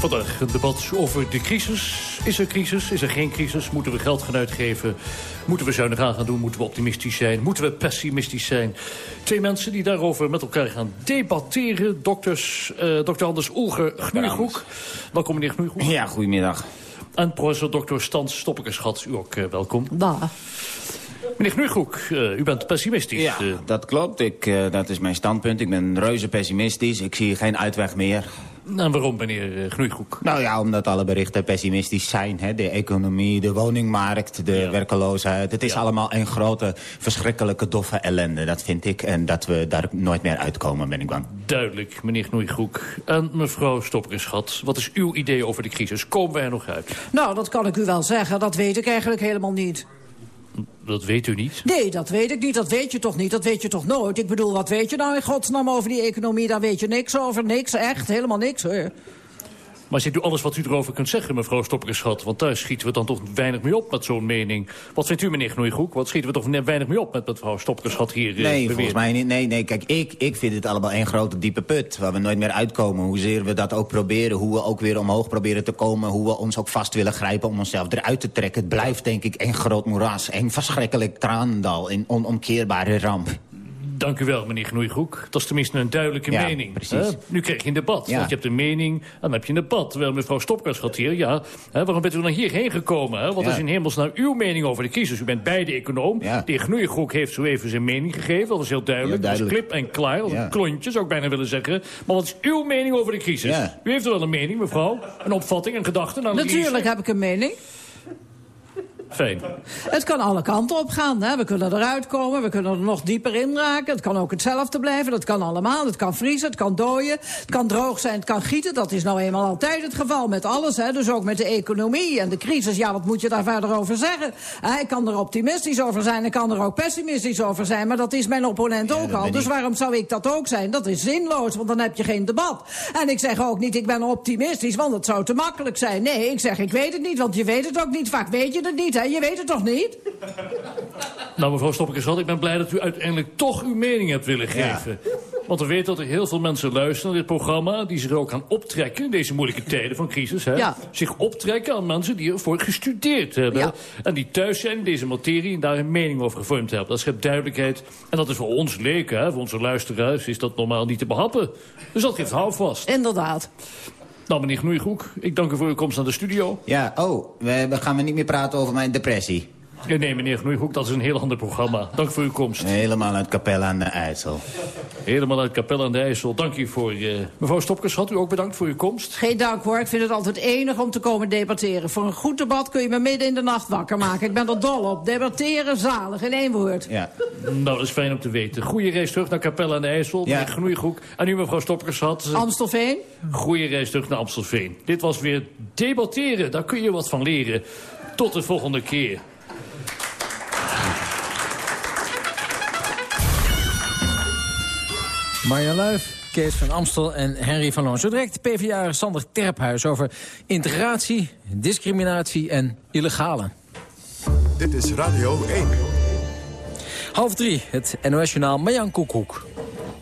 Vandaag een debat over de crisis. Is er crisis? Is er geen crisis? Moeten we geld gaan uitgeven? Moeten we zuinig aan gaan doen? Moeten we optimistisch zijn? Moeten we pessimistisch zijn? Twee mensen die daarover met elkaar gaan debatteren. Dokters, eh dokter Anders Oelger Gnoeigroek. Welkom meneer Gnoeigroek. Ja, goedemiddag. En professor dokter Stans Stoppekerschat. U ook eh, welkom. Bah. Meneer Gnoeigroek, eh, u bent pessimistisch. Ja, dat klopt. Ik, eh, dat is mijn standpunt. Ik ben reuze pessimistisch. Ik zie geen uitweg meer. En waarom, meneer eh, Gnoeigroek? Nou ja, omdat alle berichten pessimistisch zijn. Hè? De economie, de woningmarkt, de werkeloosheid. Het is allemaal een grote, verschrikkelijke, doffe ellende. Dat vind ik. En dat we daar nooit meer uitkomen, ben ik bang. Duidelijk, meneer Gnoeigroek. En mevrouw Stoppekerschat, wat is uw idee over de crisis? Komen wij er nog uit? Nou, dat kan ik u wel zeggen. Dat weet ik eigenlijk helemaal niet. Dat weet u niet. Nee, dat weet ik niet. Dat weet je toch niet? Dat weet je toch nooit? Ik bedoel, wat weet je nou in godsnaam over die economie? Daar weet je niks over. Niks, echt. Helemaal niks, hoor. Maar zit u alles wat u erover kunt zeggen, mevrouw Stopperschat? Want daar schieten we dan toch weinig mee op met zo'n mening. Wat vindt u, meneer Gnoeigroek? Wat schieten we toch net weinig mee op met mevrouw Stopperschat hier? eh, Nee, beweert? volgens mij niet. Nee, nee, kijk, ik, ik vind het allemaal één grote diepe put... waar we nooit meer uitkomen. Hoezeer we dat ook proberen, hoe we ook weer omhoog proberen te komen... hoe we ons ook vast willen grijpen om onszelf eruit te trekken. Het blijft, denk ik, één groot moeras. Één verschrikkelijk tranendal, een onomkeerbare ramp. Dank u wel, meneer Gnoeigroek. Dat is tenminste een duidelijke Ja, mening. precies. hè? Nu krijg je een debat. Ja. Want je hebt een mening en dan heb je een debat. Terwijl mevrouw Stopkerschat hier, ja... Hè, waarom bent u dan hierheen gekomen? Hè? Wat Ja. is in hemelsnaam uw mening over de crisis? U bent beide econoom. De heer Gnoeigroek heeft zo even zijn mening gegeven. Dat was heel duidelijk. Ja, Dat duidelijk. klip en klaar. Dat was Ja. een klontje, zou ik bijna willen zeggen. Maar wat is uw mening over de crisis? Ja. U heeft er wel een mening, mevrouw? Een opvatting, een gedachte? Natuurlijk heb ik een mening. Het kan alle kanten op gaan. Hè. We kunnen eruit komen, we kunnen er nog dieper in raken. Het kan ook hetzelfde blijven, dat kan allemaal. Het kan vriezen, het kan dooien, het kan droog zijn, het kan gieten. Dat is nou eenmaal altijd het geval met alles. Hè. Dus ook met de economie en de crisis. Ja, wat moet je daar verder over zeggen? Ik kan er optimistisch over zijn, ik kan er ook pessimistisch over zijn. Maar dat is mijn opponent ook al. Dus waarom zou ik dat ook zijn? Dat is zinloos, want dan heb je geen debat. En ik zeg ook niet, ik ben optimistisch, want het zou te makkelijk zijn. Nee, ik zeg, ik weet het niet, want je weet het ook niet. Vaak weet je het niet, hè? Je weet het toch niet? Nou, mevrouw Stopperkerschat, ik ben blij dat u uiteindelijk toch uw mening hebt willen geven. Want we weten dat er heel veel mensen luisteren naar dit programma... die zich ook gaan optrekken in deze moeilijke tijden van crisis. Hè? Ja. Zich optrekken aan mensen die ervoor gestudeerd hebben. Ja. En die thuis zijn in deze materie en daar een mening over gevormd hebben. Dat schept duidelijkheid. En dat is voor ons leken, hè, voor onze luisteraars... is dat normaal niet te behappen. Dus dat geeft houvast. Inderdaad. Nou, meneer Knoeigroek, ik dank u voor uw komst naar de studio. Ja, oh, we, we gaan we niet meer praten over mijn depressie. Nee, nee, meneer Knoeigroek, dat is een heel ander programma. Dank voor uw komst. Helemaal uit Capelle aan de IJssel. Helemaal uit Capelle aan de IJssel. Dank u voor... eh, mevrouw Stopkes, had u ook bedankt voor uw komst? Geen dank hoor, ik vind het altijd enig om te komen debatteren. Voor een goed debat kun je me midden in de nacht wakker maken. Ik ben er dol op. Debatteren, zalig, in één woord. Ja. Nou, dat is fijn om te weten. Goeie reis terug naar Capelle aan de IJssel. Ja. Meneer. En u, mevrouw Stopkes, had... eh, Amstelveen? Goeie reis terug naar Amstelveen. Dit was weer debatteren. Daar kun je wat van leren. Tot de volgende keer. Marja Luif, Kees van Amstel en Henry van Loon. Zo direct PvdA Sander Terphuis over integratie, discriminatie en illegale. Dit is Radio 1. Half drie, het NOS-journaal Marjan Koekoek.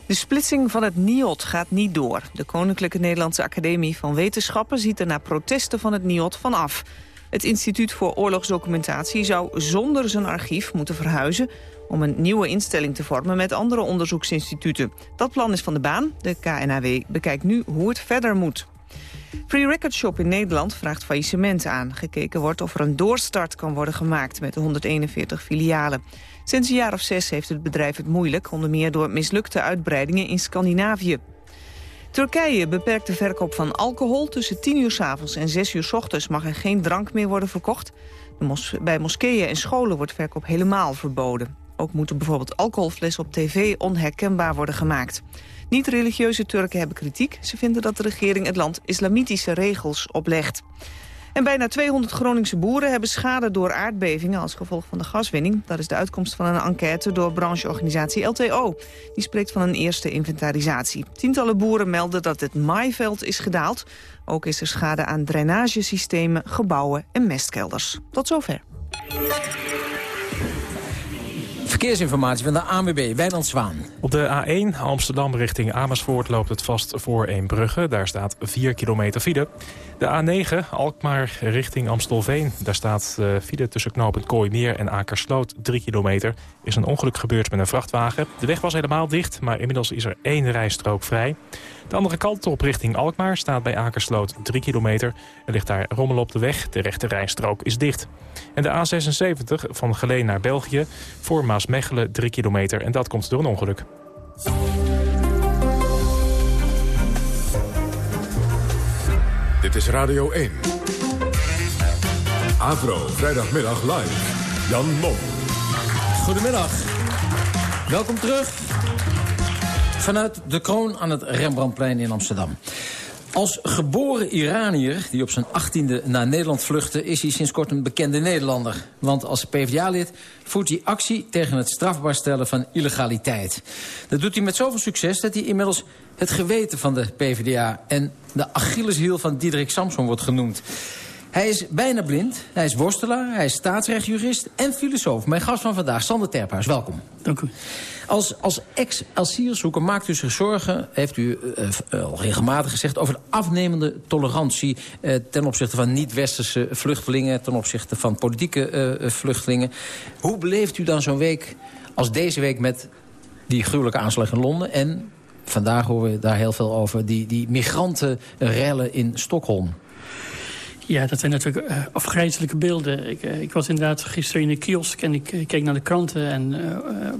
De splitsing van het NIOD gaat niet door. De Koninklijke Nederlandse Academie van Wetenschappen ziet er na protesten van het NIOD van af. Het Instituut voor Oorlogsdocumentatie zou zonder zijn archief moeten verhuizen om een nieuwe instelling te vormen met andere onderzoeksinstituten. Dat plan is van de baan. De KNAW bekijkt nu hoe het verder moet. Free Record Shop in Nederland vraagt faillissement aan. Gekeken wordt of er een doorstart kan worden gemaakt met de 141 filialen. Sinds een jaar of zes heeft het bedrijf het moeilijk... onder meer door mislukte uitbreidingen in Scandinavië. Turkije beperkt de verkoop van alcohol. Tussen 10 uur s avonds en 6 uur s ochtends mag er geen drank meer worden verkocht. Bij moskeeën en scholen wordt verkoop helemaal verboden. Ook moeten bijvoorbeeld alcoholflessen op tv onherkenbaar worden gemaakt. Niet-religieuze Turken hebben kritiek. Ze vinden dat de regering het land islamitische regels oplegt. En bijna 200 Groningse boeren hebben schade door aardbevingen als gevolg van de gaswinning. Dat is de uitkomst van een enquête door brancheorganisatie LTO. Die spreekt van een eerste inventarisatie. Tientallen boeren melden dat het maaiveld is gedaald. Ook is er schade aan drainagesystemen, gebouwen en mestkelders. Tot zover. Verkeersinformatie van de ANWB, Wijnand Zwaan. Op de A1 Amsterdam richting Amersfoort loopt het vast voor Eembrugge. Daar staat 4 kilometer file. De A9 Alkmaar richting Amstelveen. Daar staat uh, file tussen knooppunt Kooimeer en Akersloot 3 kilometer. Is een ongeluk gebeurd met een vrachtwagen. De weg was helemaal dicht, maar inmiddels is er één rijstrook vrij. De andere kant op richting Alkmaar staat bij Akersloot 3 kilometer. Er ligt daar rommel op de weg. De rechte rijstrook is dicht. En de A76 van Geleen naar België voor Maasmechelen 3 kilometer. En dat komt door een ongeluk. Dit is Radio 1. Avro, vrijdagmiddag live. Jan Mom. Goedemiddag. Welkom terug. Vanuit de kroon aan het Rembrandtplein in Amsterdam. Als geboren Iranier die op zijn achttiende naar Nederland vluchtte... is hij sinds kort een bekende Nederlander. Want als PvdA-lid voert hij actie tegen het strafbaar stellen van illegaliteit. Dat doet hij met zoveel succes dat hij inmiddels het geweten van de PvdA... en de Achilleshiel van Diederik Samson wordt genoemd. Hij is bijna blind, hij is worstelaar, hij is staatsrechtjurist en filosoof. Mijn gast van vandaag, Sander Terphuis, welkom. Dank u. Als, als ex-asielzoeker maakt u zich zorgen, heeft u al regelmatig gezegd... over de afnemende tolerantie uh, ten opzichte van niet-westerse vluchtelingen... ten opzichte van politieke vluchtelingen. Hoe beleeft u dan zo'n week als deze week met die gruwelijke aanslag in Londen... en vandaag horen we daar heel veel over, die, die migrantenrellen in Stockholm? Ja, dat zijn natuurlijk uh, afgrijzelijke beelden. Ik, uh, ik, was inderdaad gisteren in de kiosk en ik uh, keek naar de kranten. En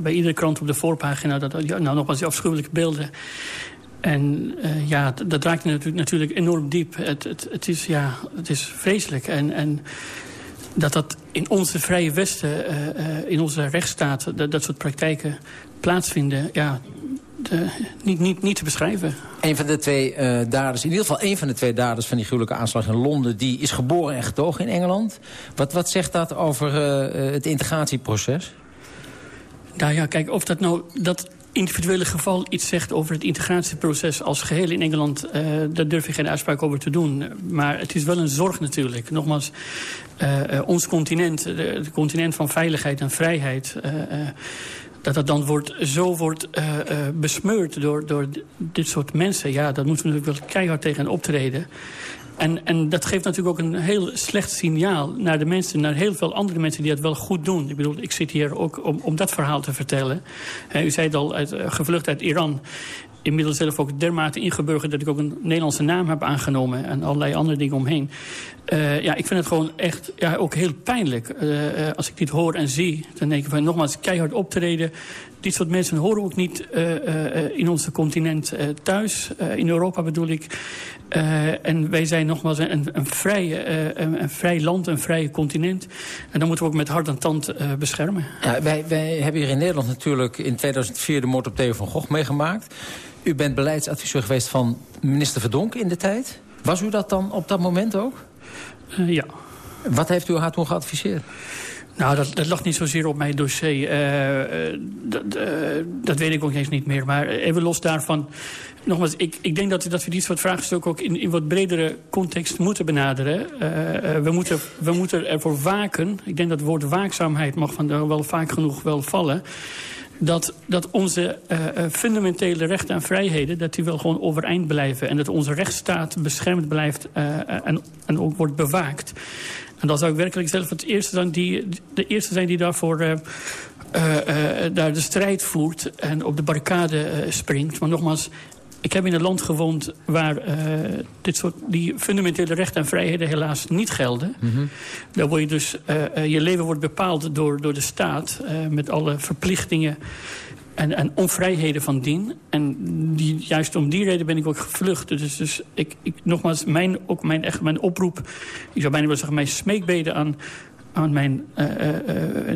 bij iedere krant op de voorpagina, dat, ja, nou nogmaals die afschuwelijke beelden. En ja, dat raakt natuurlijk, natuurlijk enorm diep. Het, het, het, is, ja, het is vreselijk. En, en dat dat in onze vrije Westen, in onze rechtsstaat, dat, dat soort praktijken plaatsvinden... ja, de, niet, niet, niet te beschrijven. Een van de twee uh, daders, in ieder geval een van de twee daders van die gruwelijke aanslag in Londen... die is geboren en getogen in Engeland. Wat, wat zegt dat over uh, het integratieproces? Nou ja, kijk, of dat nou dat individuele geval iets zegt over het integratieproces als geheel in Engeland... Daar durf ik geen uitspraak over te doen. Maar het is wel een zorg natuurlijk. Nogmaals, ons continent, de, continent van veiligheid en vrijheid... dat dat dan wordt, zo wordt eh, eh, besmeurd door, door dit soort mensen... ja, daar moeten we natuurlijk wel keihard tegen optreden. En, en dat geeft natuurlijk ook een heel slecht signaal naar de mensen... naar heel veel andere mensen die het wel goed doen. Ik bedoel, ik zit hier ook om, om dat verhaal te vertellen. U zei het al, uit, eh, gevlucht uit Iran inmiddels zelf ook dermate ingeburgerd... dat ik ook een Nederlandse naam heb aangenomen... en allerlei andere dingen omheen. Eh, ja, ik vind het gewoon echt ja, ook heel pijnlijk. Eh, eh, als ik dit hoor en zie, dan denk ik van nogmaals keihard optreden. Dit soort mensen horen ook niet in onze continent thuis. In Europa bedoel ik. En wij zijn nogmaals een, een, vrije, een, een vrij land, een vrije continent. En dan moeten we ook met hart en tand beschermen. Ja, wij, wij hebben hier in Nederland natuurlijk in 2004 de moord op Theo van Gogh meegemaakt. U bent beleidsadviseur geweest van minister Verdonk in de tijd. Was u dat dan op dat moment ook? Eh, ja. Wat heeft u haar toen geadviseerd? Nou, dat, dat lag niet zozeer op mijn dossier. Eh, eh, dat, dat weet ik ook eens niet meer. Maar even los daarvan... Nogmaals, ik, ik denk dat, dat we dit soort vraagstukken ook in, in wat bredere context moeten benaderen. We, moeten, we moeten ervoor waken. Ik denk dat het woord waakzaamheid mag van wel vaak genoeg wel vallen. Dat, dat onze eh, eh, fundamentele rechten en vrijheden... dat die wel gewoon overeind blijven. En dat onze rechtsstaat beschermd blijft eh, en, en ook wordt bewaakt. En dan zou ik werkelijk zelf het eerste zijn die, de eerste zijn die daarvoor... daar de strijd voert en op de barricade springt. Maar nogmaals, ik heb in een land gewoond waar eh, dit soort, die fundamentele rechten en vrijheden helaas niet gelden. Daar word je dus, eh, eh, je leven wordt bepaald door, door de staat met alle verplichtingen en, en onvrijheden van dien. En die, juist om die reden ben ik ook gevlucht. Dus, dus ik, ik, nogmaals, mijn, ook mijn, echt mijn oproep, ik zou bijna willen zeggen, mijn smeekbeden aan aan mijn uh, uh,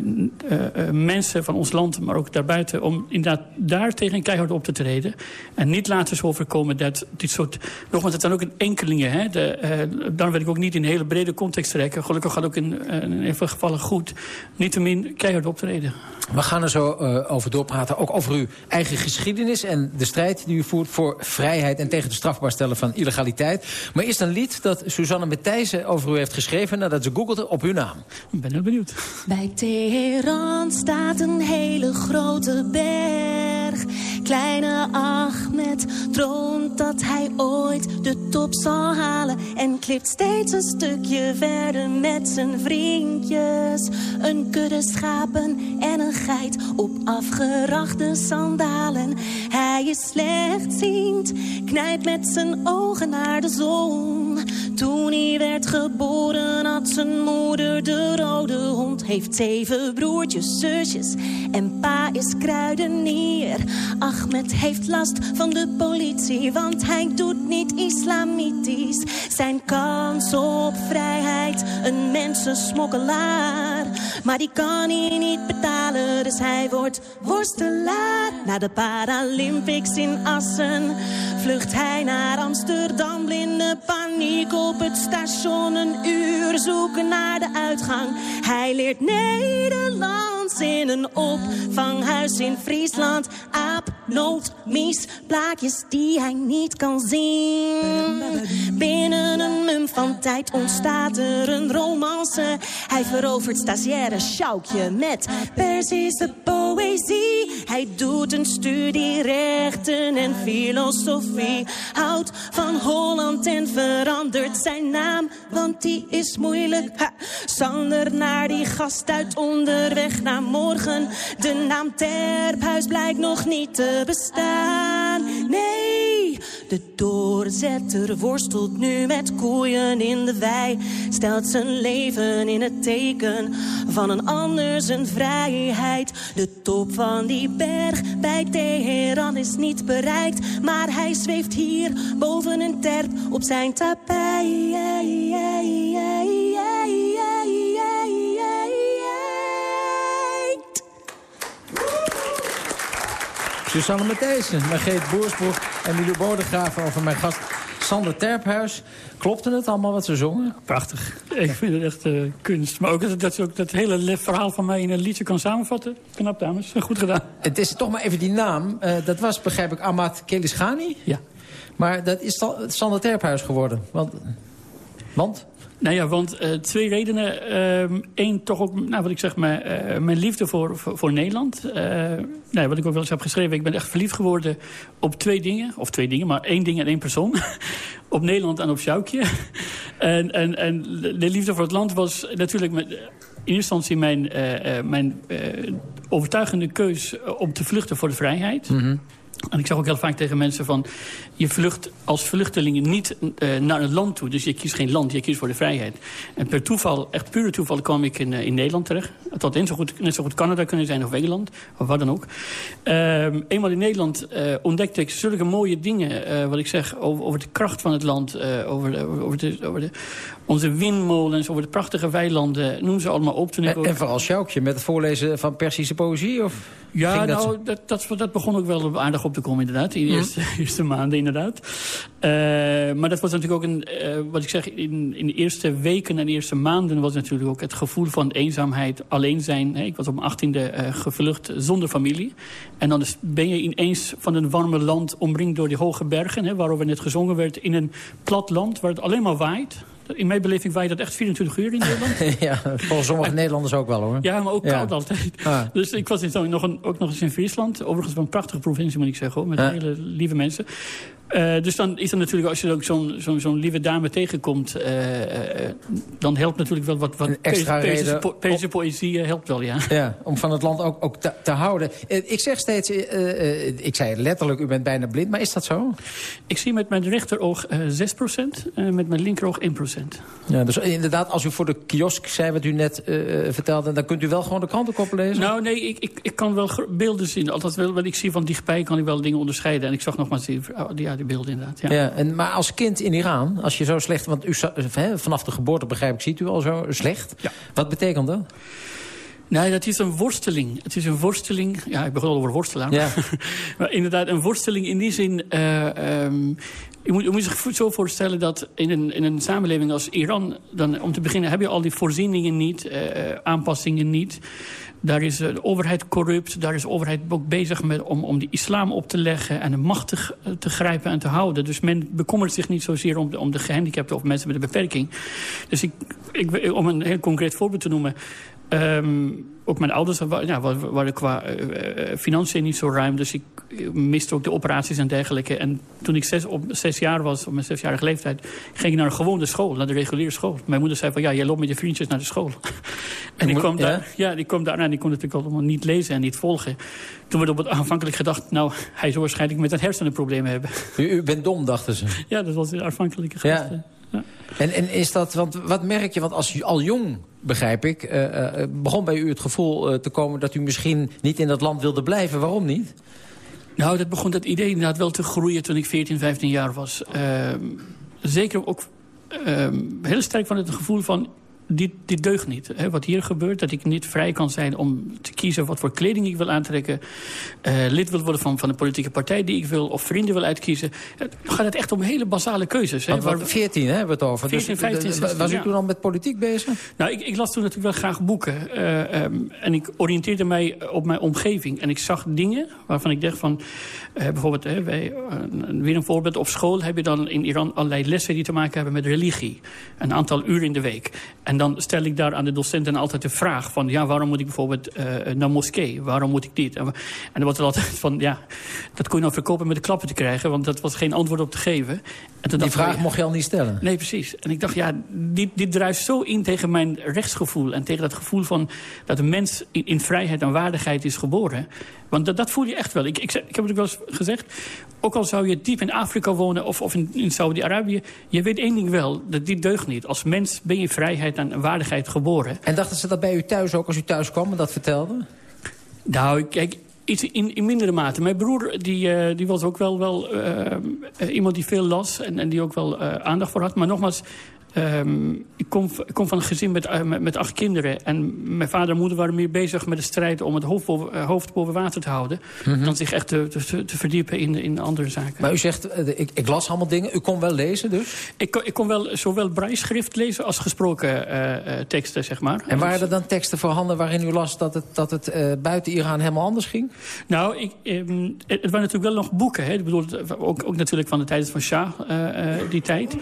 uh, mensen van ons land, maar ook daarbuiten... om inderdaad daar tegen keihard op te treden. En niet laten zo overkomen dat dit soort... Nogmaals, het zijn ook in enkelingen. Hè, de, dan wil ik ook niet in een hele brede context trekken. Gelukkig gaat ook in, heel veel gevallen goed. Niettemin keihard optreden. We gaan er zo uh, over doorpraten. Ook over uw eigen geschiedenis en de strijd die u voert voor vrijheid... en tegen het strafbaar stellen van illegaliteit. Maar eerst een lied dat Suzanne Matthijssen over u heeft geschreven... nadat ze googelde op uw naam. Ik ben heel benieuwd. Bij Teheran staat een hele grote berg. Kleine Ahmed droomt dat hij ooit de top zal halen. En klipt steeds een stukje verder met zijn vriendjes. Een kudde schapen en een geit op afgerachte sandalen. Hij is slechtziend, knijpt met zijn ogen naar de zon. Toen hij werd geboren had zijn moeder de rode hond. Heeft zeven broertjes, zusjes en pa is kruidenier. Ahmed heeft last van de politie, want hij doet niet islamitisch. Zijn kans op vrijheid, een mensensmokkelaar. Maar die kan hij niet betalen, dus hij wordt worstelaar. Na de Paralympics in Assen vlucht hij naar Amsterdam. Blinde paniek op het station, een uur zoeken naar de uitgang. Hij leert In een opvanghuis in Friesland. Aap, noot, mies, plaatjes die hij niet kan zien. Binnen een mum van tijd ontstaat er een romance. Hij verovert stagiaire Sjoukje met Perzische poëzie. Hij doet een studie rechten en filosofie. Houdt van Holland en verandert zijn naam, want die is moeilijk. Ha. Sander naar die gast uit onderweg naar morgen. De naam Terphuis blijkt nog niet te bestaan. Nee, de doorzetter worstelt nu met koeien in de wei. Stelt zijn leven in het teken van een ander zijn vrijheid. De top van die berg bij Teheran is niet bereikt. Maar hij zweeft hier boven een terp op zijn tapijt. Susanne Matthijssen, Margreet Boersbroek en Milou Bodegraven over mijn gast Sander Terphuis. Klopte het allemaal wat ze zongen? Prachtig. Ik vind het echt uh, kunst. Maar ook dat, dat ze ook dat hele verhaal van mij in een liedje kan samenvatten. Knap, dames. Goed gedaan. Het is toch maar even die naam. Uh, dat was, begrijp ik, Ahmad Kelishani? Ja. Maar dat is Sander Terphuis geworden. Want... Want? Nou ja, want eh, twee redenen. Eén, toch ook, nou, wat ik zeg, mijn, eh, mijn liefde voor, voor, Nederland. Eh, nou, wat ik ook wel eens heb geschreven. Ik ben echt verliefd geworden op twee dingen. Of twee dingen, maar één ding en één persoon. op Nederland en op Sjoukje. en, en, en de liefde voor het land was natuurlijk... Met, in eerste instantie mijn, mijn overtuigende keus om te vluchten voor de vrijheid. En ik zeg ook heel vaak tegen mensen van... je vlucht als vluchteling niet eh, naar een land toe. Dus je kiest geen land, je kiest voor de vrijheid. En per toeval, echt pure toeval, kwam ik in, eh, in Nederland terecht. Het had net zo, goed, net zo goed Canada kunnen zijn of Engeland. Of wat dan ook. Ehm, eenmaal in Nederland eh, ontdekte ik zulke mooie dingen. wat ik zeg, over, over de kracht van het land. over over de, over de, onze windmolens, over de prachtige weilanden. Noem ze allemaal op. Toen ik En, ook- en vooral Sjoukje met het voorlezen van Persische poëzie? Of ja, dat nou, dat, dat, dat, begon ook wel aardig op te komen inderdaad. In de eerste, eerste maanden inderdaad. Eh, maar dat was natuurlijk ook een... eh, wat ik zeg, in, in de eerste weken en de eerste maanden... was natuurlijk ook het gevoel van eenzaamheid, alleen zijn. Hè. Ik was op mijn achttiende eh gevlucht zonder familie. En dan is, ben je ineens van een warme land... omringd door die hoge bergen, hè, waarover net gezongen werd... in een plat land waar het alleen maar waait. In mijn beleving waait dat echt 24 uur in Nederland. ja, volgens sommige Nederlanders ook wel hoor. Ja, maar ook Ja. koud altijd. Dus ik was in, zo- nog een, ook nog eens in Friesland. Overigens een prachtige provincie, moet ik zeggen. Hoor, met Ja. hele lieve mensen. Eh, dus dan is er natuurlijk, als je ook zo'n zo'n zo'n lieve dame tegenkomt... eh, eh, dan helpt natuurlijk wel wat, wat Een extra reden po- poëzie helpt wel, ja. Ja, om van het land ook, ook te, te houden. Ik zeg steeds, ik zei letterlijk, u bent bijna blind, maar is dat zo? Ik zie met mijn rechteroog eh 6 en met mijn linkeroog 1 Ja, dus inderdaad, als u voor de kiosk zei wat u net eh, vertelde... dan kunt u wel gewoon de krantenkoppen lezen? Nou, nee, ik, ik, ik kan wel beelden zien. Althans, wel, wat ik zie van dichtbij kan ik wel dingen onderscheiden. En ik zag nogmaals die, die, ja, die beelden inderdaad. Ja. Ja. en, maar als kind in Iran, als je zo slecht... want u, vanaf de geboorte, begrijp ik, ziet u al zo slecht. Wat betekent dat? Nee, dat is een worsteling. Het is een worsteling. Ja, ik begon al over worstelaar. Ja. maar inderdaad, een worsteling in die zin. eh, ehm, je, moet, je moet zich zo voorstellen dat in een, in een samenleving als Iran... Dan, om te beginnen heb je al die voorzieningen niet, eh, eh, aanpassingen niet. Daar is de overheid corrupt. Daar is de overheid ook bezig met, om, om de islam op te leggen... en de macht te, te grijpen en te houden. Dus men bekommert zich niet zozeer om de, om de gehandicapten... of mensen met een beperking. Dus ik, ik, om een heel concreet voorbeeld te noemen... Ehm, ook mijn ouders ja, wa- waren qua eh, eh, financiën niet zo ruim. Dus ik miste ook de operaties en dergelijke. En toen ik zes, op zes jaar was, op mijn zesjarige leeftijd... ging ik naar een gewone school, naar de reguliere school. Mijn moeder zei van, ja, jij loopt met je vriendjes naar de school. en ik kwam, ja? daar, ja, ik kwam daarna en ik kon natuurlijk allemaal niet lezen en niet volgen. Toen werd op het aanvankelijk gedacht... nou, hij zou waarschijnlijk met een hersenenprobleem hebben. U, u bent dom, dachten ze. ja, dat was de aanvankelijke gedachte. Ja. En, en is dat, want wat merk je, want als u al jong, begrijp ik... eh, eh, begon bij u het gevoel eh, te komen dat u misschien niet in dat land wilde blijven. Waarom niet? Nou, dat begon dat idee inderdaad wel te groeien toen ik 14, 15 jaar was. Ehm, zeker ook ehm, heel sterk van het gevoel van... Dit, dit deugt niet. Hè, wat hier gebeurt, dat ik niet vrij kan zijn om te kiezen wat voor kleding ik wil aantrekken. eh, lid wil worden van, van de politieke partij die ik wil, of vrienden wil uitkiezen. Eh, Dan gaat het echt om hele basale keuzes. Hè, Want, waar- want 14 hè, hebben we het over. 14, 15, Dus, eh, 16, was u toen al met politiek bezig? Nou, ik, ik las toen natuurlijk wel graag boeken. eh, ehm, en ik oriënteerde mij op mijn omgeving. En ik zag dingen waarvan ik dacht van... eh, bijvoorbeeld, eh, weer een voorbeeld. Op school heb je dan in Iran allerlei lessen die te maken hebben met religie. Een aantal uur in de week. En dan stel ik daar aan de docenten altijd de vraag van... ja, waarom moet ik bijvoorbeeld eh, naar moskee? Waarom moet ik dit? En, dan wordt er altijd van, ja, dat kon je nou verkopen met de klappen te krijgen... want dat was geen antwoord op te geven. En Die ik, vraag mocht je al niet stellen. Nee, precies. En ik dacht, ja, dit, dit druist zo in tegen mijn rechtsgevoel... en tegen dat gevoel van dat een mens in, in vrijheid en waardigheid is geboren. Want dat, dat voel je echt wel. Ik, ik, heb het ook wel eens gezegd... ook al zou je diep in Afrika wonen of, of in, in Saudi-Arabië... je weet één ding wel, dat dit deugt niet. Als mens ben je in vrijheid en waardigheid geboren. En dachten ze dat bij u thuis ook als u thuis kwam en dat vertelde? Nou, kijk, iets in, in mindere mate. Mijn broer die, eh, die was ook wel, wel eh, eh, iemand die veel las en, en die ook wel aandacht voor had. Maar nogmaals, ehm, ik, kom, ik kom van een gezin met, eh, met, met acht kinderen. En mijn vader en moeder waren meer bezig met de strijd om het hoofd boven, eh, hoofd boven water te houden. Mhm. Dan zich echt te, te, te verdiepen in, in andere zaken. Maar u zegt, eh, ik, ik las allemaal dingen. U kon wel lezen dus? Ik, kon- ik kon wel zowel braaischrift lezen als gesproken teksten, zeg maar. En waren er dan teksten voorhanden waarin u las dat het, dat het buiten Iran helemaal anders ging? Nou, ik, ehm, het, waren natuurlijk wel nog boeken. Hè. Ik bedoel, ook, ook natuurlijk van de tijd van Shah, die tijd.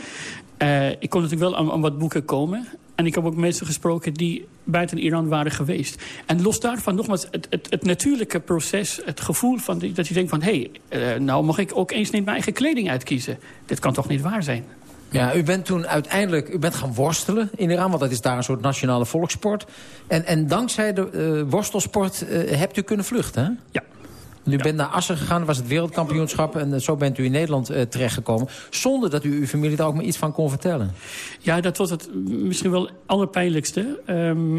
Eh, ik kon natuurlijk wel aan, aan wat boeken komen. En ik heb ook mensen gesproken die buiten Iran waren geweest. En los daarvan nogmaals, het, het, het natuurlijke proces, het gevoel van die, dat je denkt van... hé, hey, uh, nou mag ik ook eens niet mijn eigen kleding uitkiezen. Dit kan toch niet waar zijn? Ja, u bent toen uiteindelijk u bent gaan worstelen in Iran... want dat is daar een soort nationale volkssport. En, en dankzij de uh, worstelsport hebt u kunnen vluchten, hè? Ja. U bent naar Assen gegaan, was het wereldkampioenschap... en zo bent u in Nederland uh, terechtgekomen... zonder dat u uw familie daar ook maar iets van kon vertellen. Ja, dat was het misschien wel allerpijnlijkste.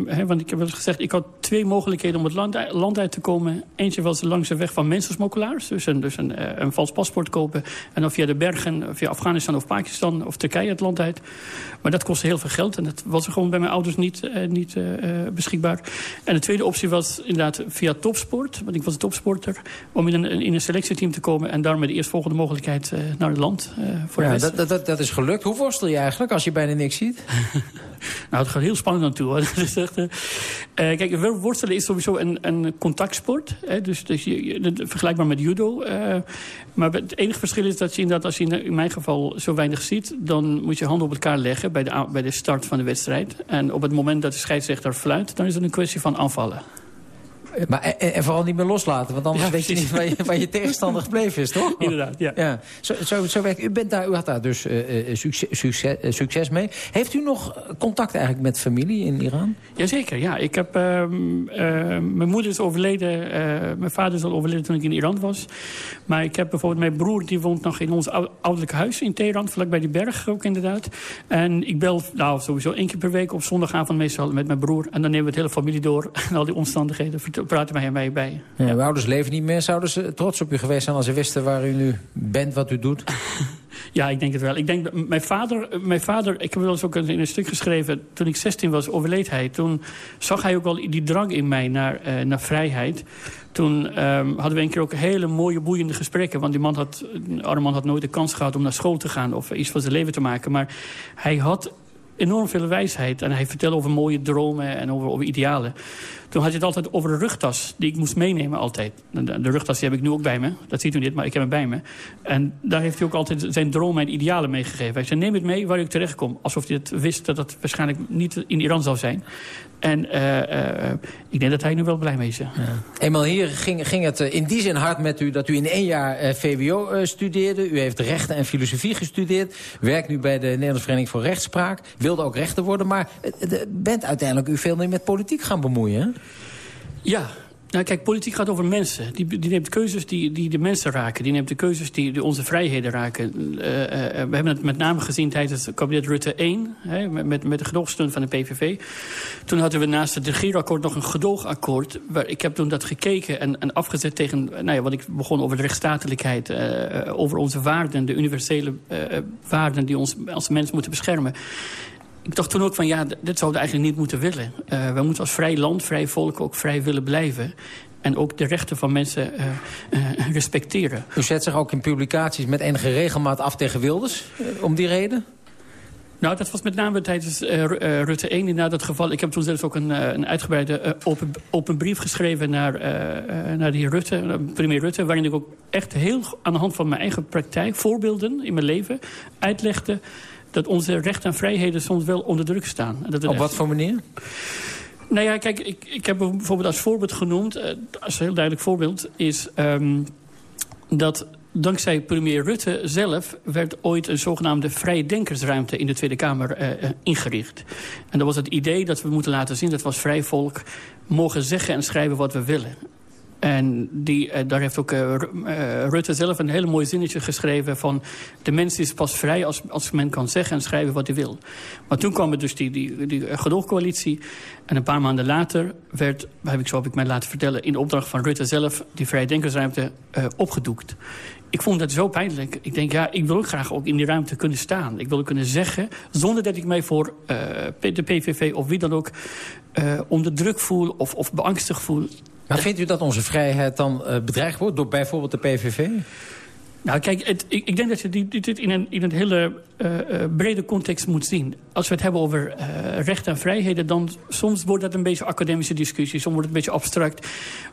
Hè, want ik heb wel gezegd, ik had twee mogelijkheden om het land, land uit te komen. Eentje was langs de weg van mensensmokkelaars. Dus een, dus een, uh, een vals paspoort kopen. En dan via de bergen, via Afghanistan of Pakistan of Turkije het land uit. Maar dat kostte heel veel geld. En dat was gewoon bij mijn ouders niet beschikbaar. En de tweede optie was inderdaad via topsport. Want ik was een topsporter om in een, in een selectieteam te komen... en daarmee de eerstvolgende mogelijkheid uh, naar het land uh, voor ja, de dat, dat, dat is gelukt. Hoe worstel je eigenlijk als je bijna niks ziet? nou, het gaat heel spannend is echt, uh, kijk, worstelen is sowieso een, een contactsport. Hè, dus, dus je, je, vergelijkbaar met judo. maar het enige verschil is dat je inderdaad, als je in, in mijn geval zo weinig ziet... dan moet je handen op elkaar leggen bij de, bij de start van de wedstrijd. En op het moment dat de scheidsrechter fluit... dan is het een kwestie van aanvallen. Maar, en, en, vooral niet meer loslaten, want anders ja, weet je niet waar je, waar je tegenstander gebleven is, toch? Inderdaad, ja. ja. Zo, zo, zo werkt u. Bent daar, u had daar dus uh, succes, succes, uh, succes, mee. Heeft u nog contact eigenlijk met familie in Iran? Jazeker, ja. Ik heb, uh, mijn moeder is overleden, mijn vader is al overleden toen ik in Iran was. Maar ik heb bijvoorbeeld mijn broer, die woont nog in ons ouderlijk huis in Teheran, vlakbij die berg ook inderdaad. En ik bel nou, sowieso één keer per week op zondagavond meestal met mijn broer. En dan nemen we het hele familie door en al die omstandigheden praten wij mij bij. Ja, uw ouders leven niet meer. Zouden ze trots op u geweest zijn als ze wisten waar u nu bent, wat u doet? ja, ik denk het wel. Ik denk dat mijn vader, mijn vader, ik heb wel eens ook in een stuk geschreven... toen ik 16 was, overleed hij. Toen zag hij ook wel die drang in mij naar, uh, naar vrijheid. Toen um, hadden we een keer ook hele mooie, boeiende gesprekken. Want die man had, arme man had nooit de kans gehad om naar school te gaan... of iets van zijn leven te maken. Maar hij had enorm veel wijsheid. En hij vertelde over mooie dromen en over, over idealen. Toen had je het altijd over de rugtas die ik moest meenemen altijd. De, rugtas die heb ik nu ook bij me. Dat ziet u niet, maar ik heb hem bij me. En daar heeft hij ook altijd zijn dromen en idealen meegegeven. Hij zei, neem het mee waar ik terechtkom. Alsof hij het wist dat het waarschijnlijk niet in Iran zou zijn. En uh, uh, ik denk dat hij nu wel blij mee is. Ja. Eenmaal hier ging, ging het in die zin hard met u... dat u in één jaar VWO studeerde. U heeft rechten en filosofie gestudeerd. Werkt nu bij de Nederlandse Vereniging voor Rechtspraak. Wilde ook rechter worden. Maar bent uiteindelijk u veel meer met politiek gaan bemoeien, hè? Ja, nou, kijk, politiek gaat over mensen. Die, die neemt keuzes die, die de mensen raken. Die neemt de keuzes die, onze vrijheden raken. Uh, uh, we hebben het met name gezien tijdens het kabinet Rutte 1... Hè, met, met de gedoogsteun van de PVV. Toen hadden we naast het regeerakkoord nog een gedoogakkoord. Waar, ik heb toen dat gekeken en, en afgezet tegen... Nou ja, wat ik begon over de rechtsstatelijkheid... Over onze waarden, de universele waarden... die ons als mens moeten beschermen ik dacht toen ook van ja, dit zouden we eigenlijk niet moeten willen. Uh, we moeten als vrij land, vrij volk ook vrij willen blijven. En ook de rechten van mensen uh, uh, respecteren. U zet zich ook in publicaties met enige regelmaat af tegen Wilders, om die reden? Nou, dat was met name tijdens uh, Rutte 1 inderdaad het geval. Ik heb toen zelfs ook een, een uitgebreide open, open brief geschreven naar, naar de heer Rutte, premier Rutte... waarin ik ook echt heel aan de hand van mijn eigen praktijk, voorbeelden in mijn leven, uitlegde dat onze rechten en vrijheden soms wel onder druk staan. Dat Op echt... wat voor manier? Nou ja, kijk, ik, ik heb bijvoorbeeld als voorbeeld genoemd... Uh, als een heel duidelijk voorbeeld is... Um, dat dankzij premier Rutte zelf werd ooit een zogenaamde vrije denkersruimte in de Tweede Kamer uh, uh, ingericht. En dat was het idee dat we moeten laten zien dat we als vrij volk mogen zeggen en schrijven wat we willen. En die, uh, daar heeft ook uh, uh, Rutte zelf een hele mooi zinnetje geschreven van... de mens is pas vrij als, als men kan zeggen en schrijven wat hij wil. Maar toen kwam er dus die, die, die gedoogcoalitie. En een paar maanden later werd, heb ik zo heb ik mij laten vertellen... in opdracht van Rutte zelf die vrije denkersruimte opgedoekt. Ik vond dat zo pijnlijk. Ik denk, ja, ik wil ook graag ook in die ruimte kunnen staan. Ik wil kunnen zeggen, zonder dat ik mij voor de PVV of wie dan ook... onder druk voel of, of beangstigd voel... Maar vindt u dat onze vrijheid dan uh, bedreigd wordt door bijvoorbeeld de PVV? Nou, kijk, het, ik, ik, denk dat je dit, dit in, een, in een hele uh, uh, brede context moet zien. Als we het hebben over rechten en vrijheden... dan soms wordt dat een beetje academische discussie. Soms wordt het een beetje abstract.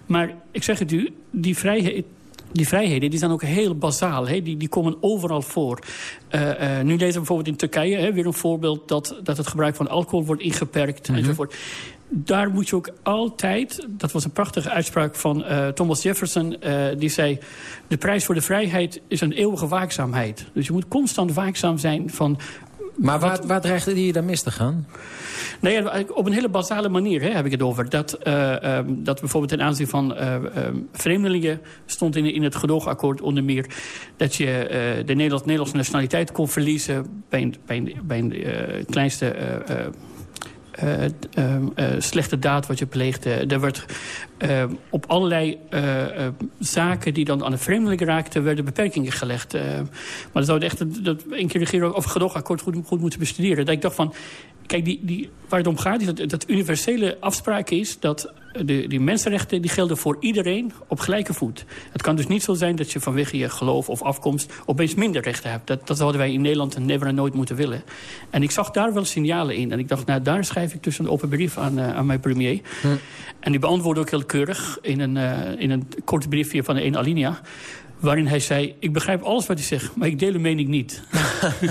Maar ik zeg het u, die vrijheid die vrijheden die zijn ook heel bazaal. Hè? Die, die komen overal voor. Eh, eh, nu lezen we bijvoorbeeld in Turkije hè, weer een voorbeeld... Dat, dat het gebruik van alcohol wordt ingeperkt enzovoort. Daar moet je ook altijd... Dat was een prachtige uitspraak van eh, Thomas Jefferson. eh, die zei, de prijs voor de vrijheid is een eeuwige waakzaamheid. Dus je moet constant waakzaam zijn van... Maar waar, waar dreigde die dan mis te gaan? Nee, eigenlijk op een hele basale manier hè, heb ik het over. Dat, eh, ehm, dat bijvoorbeeld ten aanzien van ehm, vreemdelingen stond in, in het gedoogakkoord onder meer... dat je de Nederlands, Nederlandse nationaliteit kon verliezen bij een, bij een, bij een kleinste... slechte daad wat je pleegde. Er werd eh, op allerlei eh, eh, zaken die dan aan de vreemdelingen raakten... werden beperkingen gelegd. Eh, maar dan zou echt dat een keer regeren of gedoogakkoord goed, goed moeten bestuderen. Dat ik dacht van, kijk, die, die, waar het om gaat is dat, dat universele afspraak is... dat de, die mensenrechten die gelden voor iedereen op gelijke voet. Het kan dus niet zo zijn dat je vanwege je geloof of afkomst... opeens minder rechten hebt. Dat, dat zouden wij in Nederland never en nooit moeten willen. En ik zag daar wel signalen in. En ik dacht, nou, daar schrijf ik dus een open brief aan, eh, aan mijn premier. En die beantwoordde ook heel keurig in een, eh, in een kort briefje van de ene alinea... waarin hij zei, ik begrijp alles wat hij zegt, maar ik deel uw mening niet.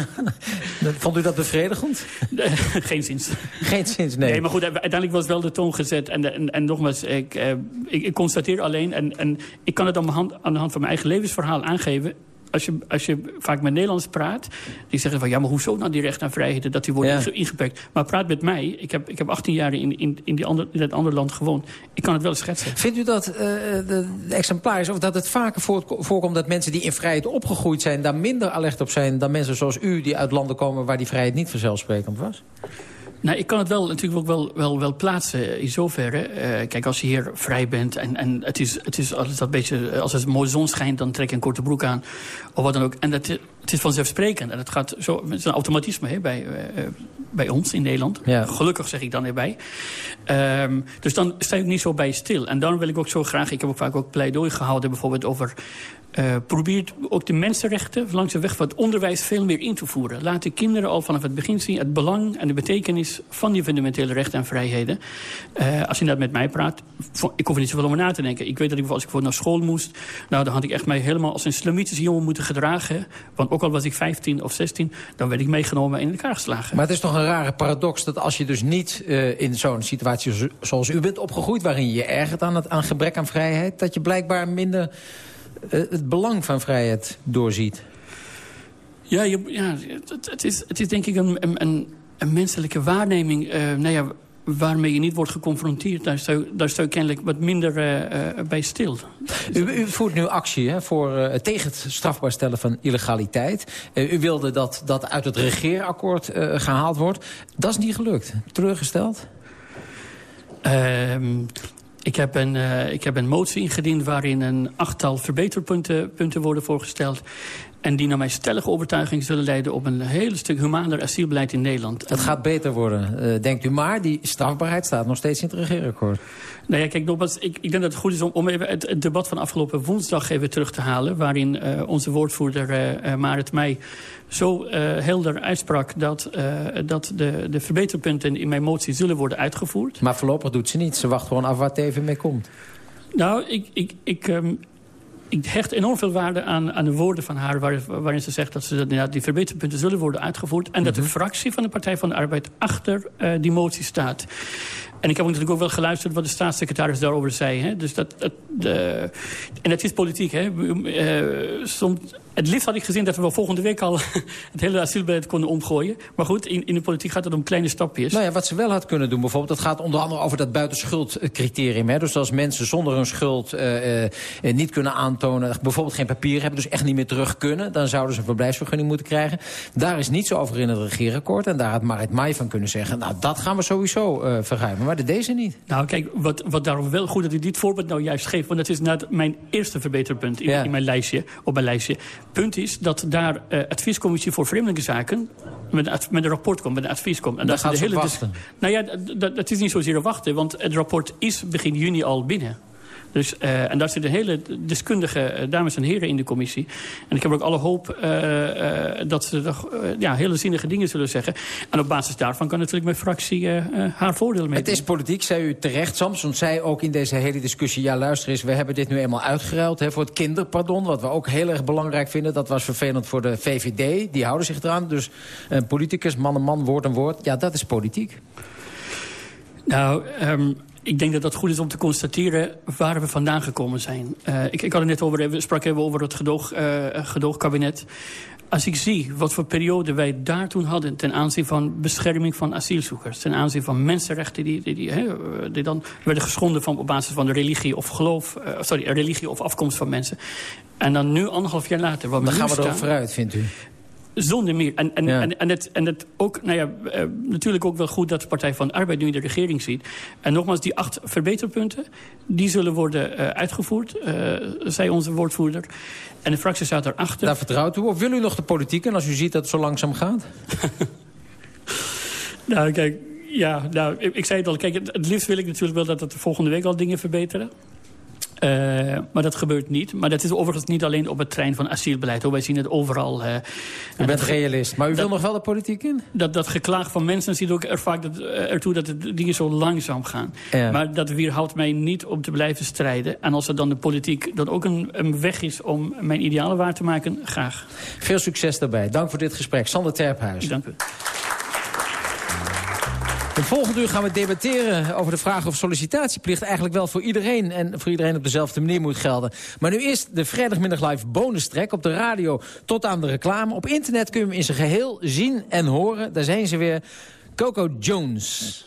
Vond u dat bevredigend? Geen zins. Geen zins, nee. Nee, maar goed, uiteindelijk was wel de toon gezet. En, en, en nogmaals, ik, eh, ik, ik constateer alleen... En, en ik kan het aan, mijn hand, aan de hand van mijn eigen levensverhaal aangeven... Als je, als je vaak met Nederlanders praat, die zeggen van... ja, maar hoezo nou die rechten en vrijheden, dat die worden Ja. inge- ingeperkt. Maar praat met mij, ik heb, ik heb 18 jaar in, in, in, die ander, in dat andere land gewoond. Ik kan het wel schetsen. Vindt u dat eh, de, de exemplaars, of dat het vaker voorkomt dat mensen die in vrijheid opgegroeid zijn... daar minder alert op zijn dan mensen zoals u die uit landen komen... waar die vrijheid niet vanzelfsprekend was? Nou, ik kan het wel natuurlijk ook wel, wel, wel plaatsen in zoverre. Eh, kijk, als je hier vrij bent en, en het is, het is als, dat beetje, als het een mooie zon schijnt... dan trek je een korte broek aan of wat dan ook. En dat, het is vanzelfsprekend. En het gaat zo, het is een automatisme hè, bij, eh, bij ons in Nederland. Ja. Gelukkig zeg ik dan erbij. Ehm, dus dan sta ik niet zo bij stil. En daarom wil ik ook zo graag... Ik heb ook vaak ook pleidooi gehouden bijvoorbeeld over... eh probeer ook de mensenrechten langs de weg van het onderwijs veel meer in te voeren. Laat de kinderen al vanaf het begin zien het belang en de betekenis van die fundamentele rechten en vrijheden. Eh, als je dat met mij praat, ik hoef er niet zoveel over na te denken. Ik weet dat ik als ik voor naar school moest, nou dan had ik echt mij helemaal als een islamitische jongen moeten gedragen. Want ook al was ik 15 of 16, dan werd ik meegenomen en in elkaar geslagen. Maar het is toch een rare paradox dat als je dus niet eh, in zo'n situatie zo- zoals u bent opgegroeid... waarin je je ergert aan het aan gebrek aan vrijheid... dat je blijkbaar minder het belang van vrijheid doorziet. Ja, je, ja het, het is, het is denk ik een, een, een, menselijke waarneming. eh, nou ja, waarmee je niet wordt geconfronteerd. Daar sta, daar sta je kennelijk wat minder eh, eh, bij stil. U, u voert nu actie hè, voor, eh, tegen het strafbaar stellen van illegaliteit. Eh, u wilde dat dat uit het regeerakkoord eh, gehaald wordt. Dat is niet gelukt. Teleurgesteld? Ik, heb een, eh, ik heb een motie ingediend waarin een achttal verbeterpunten punten worden voorgesteld. En die naar mijn stellige overtuiging zullen leiden op een hele stuk humaner asielbeleid in Nederland. Het gaat beter worden, eh, denkt u. Maar die strafbaarheid staat nog steeds in het regeerakkoord. Nou ja, kijk, nogmaals, ik, ik denk dat het goed is om, om even het, het debat van afgelopen woensdag even terug te halen. Waarin eh, onze woordvoerder eh, Marit Meij zo helder uitsprak dat, dat de, de verbeterpunten in mijn motie zullen worden uitgevoerd. Maar voorlopig doet ze niet. Ze wacht gewoon af waar het even mee komt. Nou, ik, ik, ik, ehm, ik hecht enorm veel waarde aan, aan de woorden van haar... Waar, waarin ze zegt dat ze, dat, inderdaad die verbeterpunten zullen worden uitgevoerd... en dat de fractie van de Partij van de Arbeid achter eh, die motie staat. En ik heb ook natuurlijk ook wel geluisterd wat de staatssecretaris daarover zei. Hè? Dus dat, dat, de, en het is politiek. Hè? Soms, het liefst had ik gezien dat we wel volgende week al het hele asielbeleid konden omgooien. Maar goed, in, in de politiek gaat het om kleine stapjes. Nou ja, wat ze wel had kunnen doen bijvoorbeeld... dat gaat onder andere over dat buitenschuldcriterium. Hè? Dus als mensen zonder hun schuld eh, eh, niet kunnen aantonen... bijvoorbeeld geen papier hebben, dus echt niet meer terug kunnen... dan zouden ze een verblijfsvergunning moeten krijgen. Daar is niets over in het regeerakkoord. En daar had Marit Mai van kunnen zeggen... nou, dat gaan we sowieso eh verruimen. Maar dat deed ze niet. Nou, kijk, wat, wat daarom wel goed dat u dit voorbeeld nou juist geeft... want dat is net mijn eerste verbeterpunt in, Ja. in mijn lijstje, op mijn lijstje. Punt is dat daar eh adviescommissie voor Vreemdelingenzaken... met met een rapport komt, met een advies komt. En Daar ze de dis- wachten. Nou ja, dat is niet zozeer wachten, want het rapport is begin juni al binnen. Dus, eh, en daar zitten hele deskundige eh, dames en heren in de commissie. En ik heb ook alle hoop eh, dat ze ja, hele zinnige dingen zullen zeggen. En op basis daarvan kan natuurlijk mijn fractie haar voordeel mee Het is politiek, zei u terecht. Samson zei ook in deze hele discussie... ja, luister eens, we hebben dit nu eenmaal uitgeruild hè, voor het kinderpardon... wat we ook heel erg belangrijk vinden. Dat was vervelend voor de VVD, die houden zich eraan. Dus een politicus, man en man, woord en woord. Ja, dat is politiek. Nou, ehm, ik denk dat het goed is om te constateren waar we vandaan gekomen zijn. Eh, ik, ik had het net over, we spraken even over het gedoog, eh, gedoogkabinet. Als ik zie wat voor periode wij daar toen hadden... ten aanzien van bescherming van asielzoekers... ten aanzien van mensenrechten die, die, die, hè, die dan werden geschonden van, op basis van de religie of geloof... eh, sorry, religie of afkomst van mensen. En dan nu, anderhalf jaar later... Dan nu gaan we staan, erop vooruit, vindt u? Zonder meer. En, en, Ja. en, en, het, en het ook, nou ja, eh, natuurlijk ook wel goed dat de Partij van de Arbeid nu in de regering ziet. En nogmaals, die acht verbeterpunten, die zullen worden eh, uitgevoerd, eh, zei onze woordvoerder. En de fractie staat erachter. Daar vertrouwt u op. Wil u nog de politiek en als u ziet dat het zo langzaam gaat? Nou, kijk, ja, nou, ik, ik zei het al. Kijk, het, het liefst wil ik natuurlijk wel dat het volgende week al dingen verbeteren. Eh, maar dat gebeurt niet. Maar dat is overigens niet alleen op het trein van asielbeleid. Hoor. Wij zien het overal. eh. U En bent dat- realist. Maar u wil dat- nog wel de politiek in? Dat, dat geklaag van mensen ziet ook er vaak dat, eh, ertoe dat de dingen zo langzaam gaan. Ja. Maar dat weerhoudt mij niet om te blijven strijden. En als er dan de politiek dan ook een, een weg is om mijn idealen waar te maken, graag. Veel succes daarbij. Dank voor dit gesprek. Sander Terphuis. Dank u. Het volgende uur gaan we debatteren over de vraag of sollicitatieplicht eigenlijk wel voor iedereen en voor iedereen op dezelfde manier moet gelden. Maar nu eerst de vrijdagmiddag live bonus track op de radio tot aan de reclame. Op internet kun je hem in zijn geheel zien en horen. Daar zijn ze weer. Coco Jones.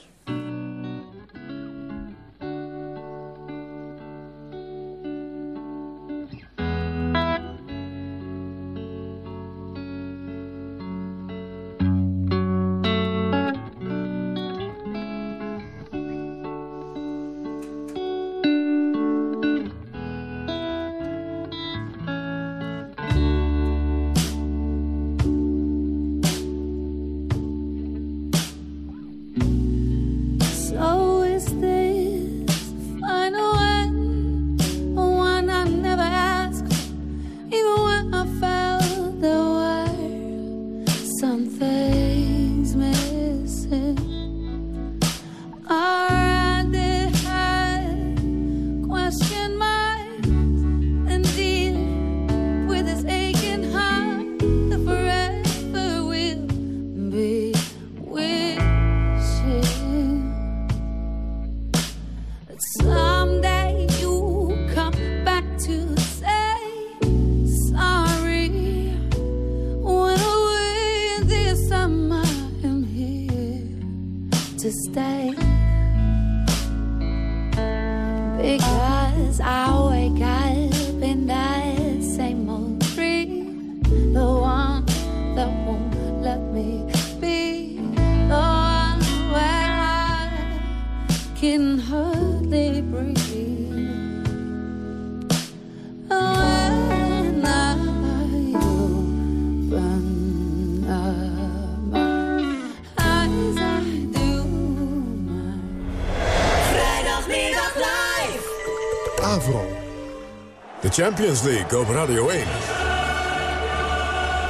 Champions League op Radio 1.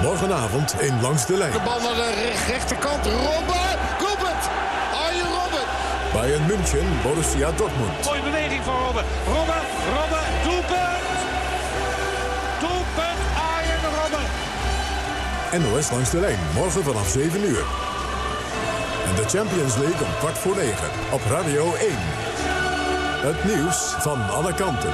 Morgenavond in Langs de Lijn. De bal naar de rech- rechterkant. Robben! Robert! Arjen Robben! Bayern München, Borussia Dortmund. Mooie beweging van Robben. Robben, Robben, doelpunt! Doelpunt Arjen Robben. NOS Langs de Lijn, morgen vanaf 7 uur. En de Champions League om kwart voor 9 op Radio 1. Het nieuws van alle kanten.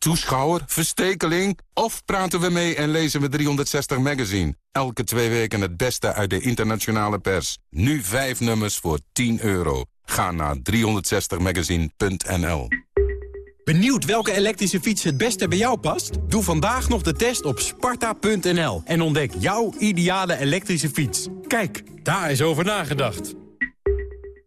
Toeschouwer? Verstekeling? Of praten we mee en lezen we 360 Magazine? Elke twee weken het beste uit de internationale pers. Nu vijf nummers voor 10 euro. Ga naar 360magazine.nl Benieuwd welke elektrische fiets het beste bij jou past? Doe vandaag nog de test op sparta.nl en ontdek jouw ideale elektrische fiets. Kijk, daar is over nagedacht.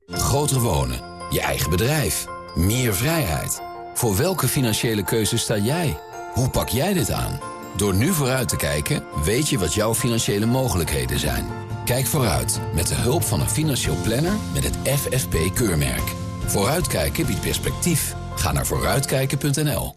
Groter wonen, je eigen bedrijf, meer vrijheid. Voor welke financiële keuze sta jij? Hoe pak jij dit aan? Door nu vooruit te kijken, weet je wat jouw financiële mogelijkheden zijn. Kijk vooruit met de hulp van een financieel planner met het FFP-keurmerk. Vooruitkijken biedt perspectief. Ga naar vooruitkijken.nl.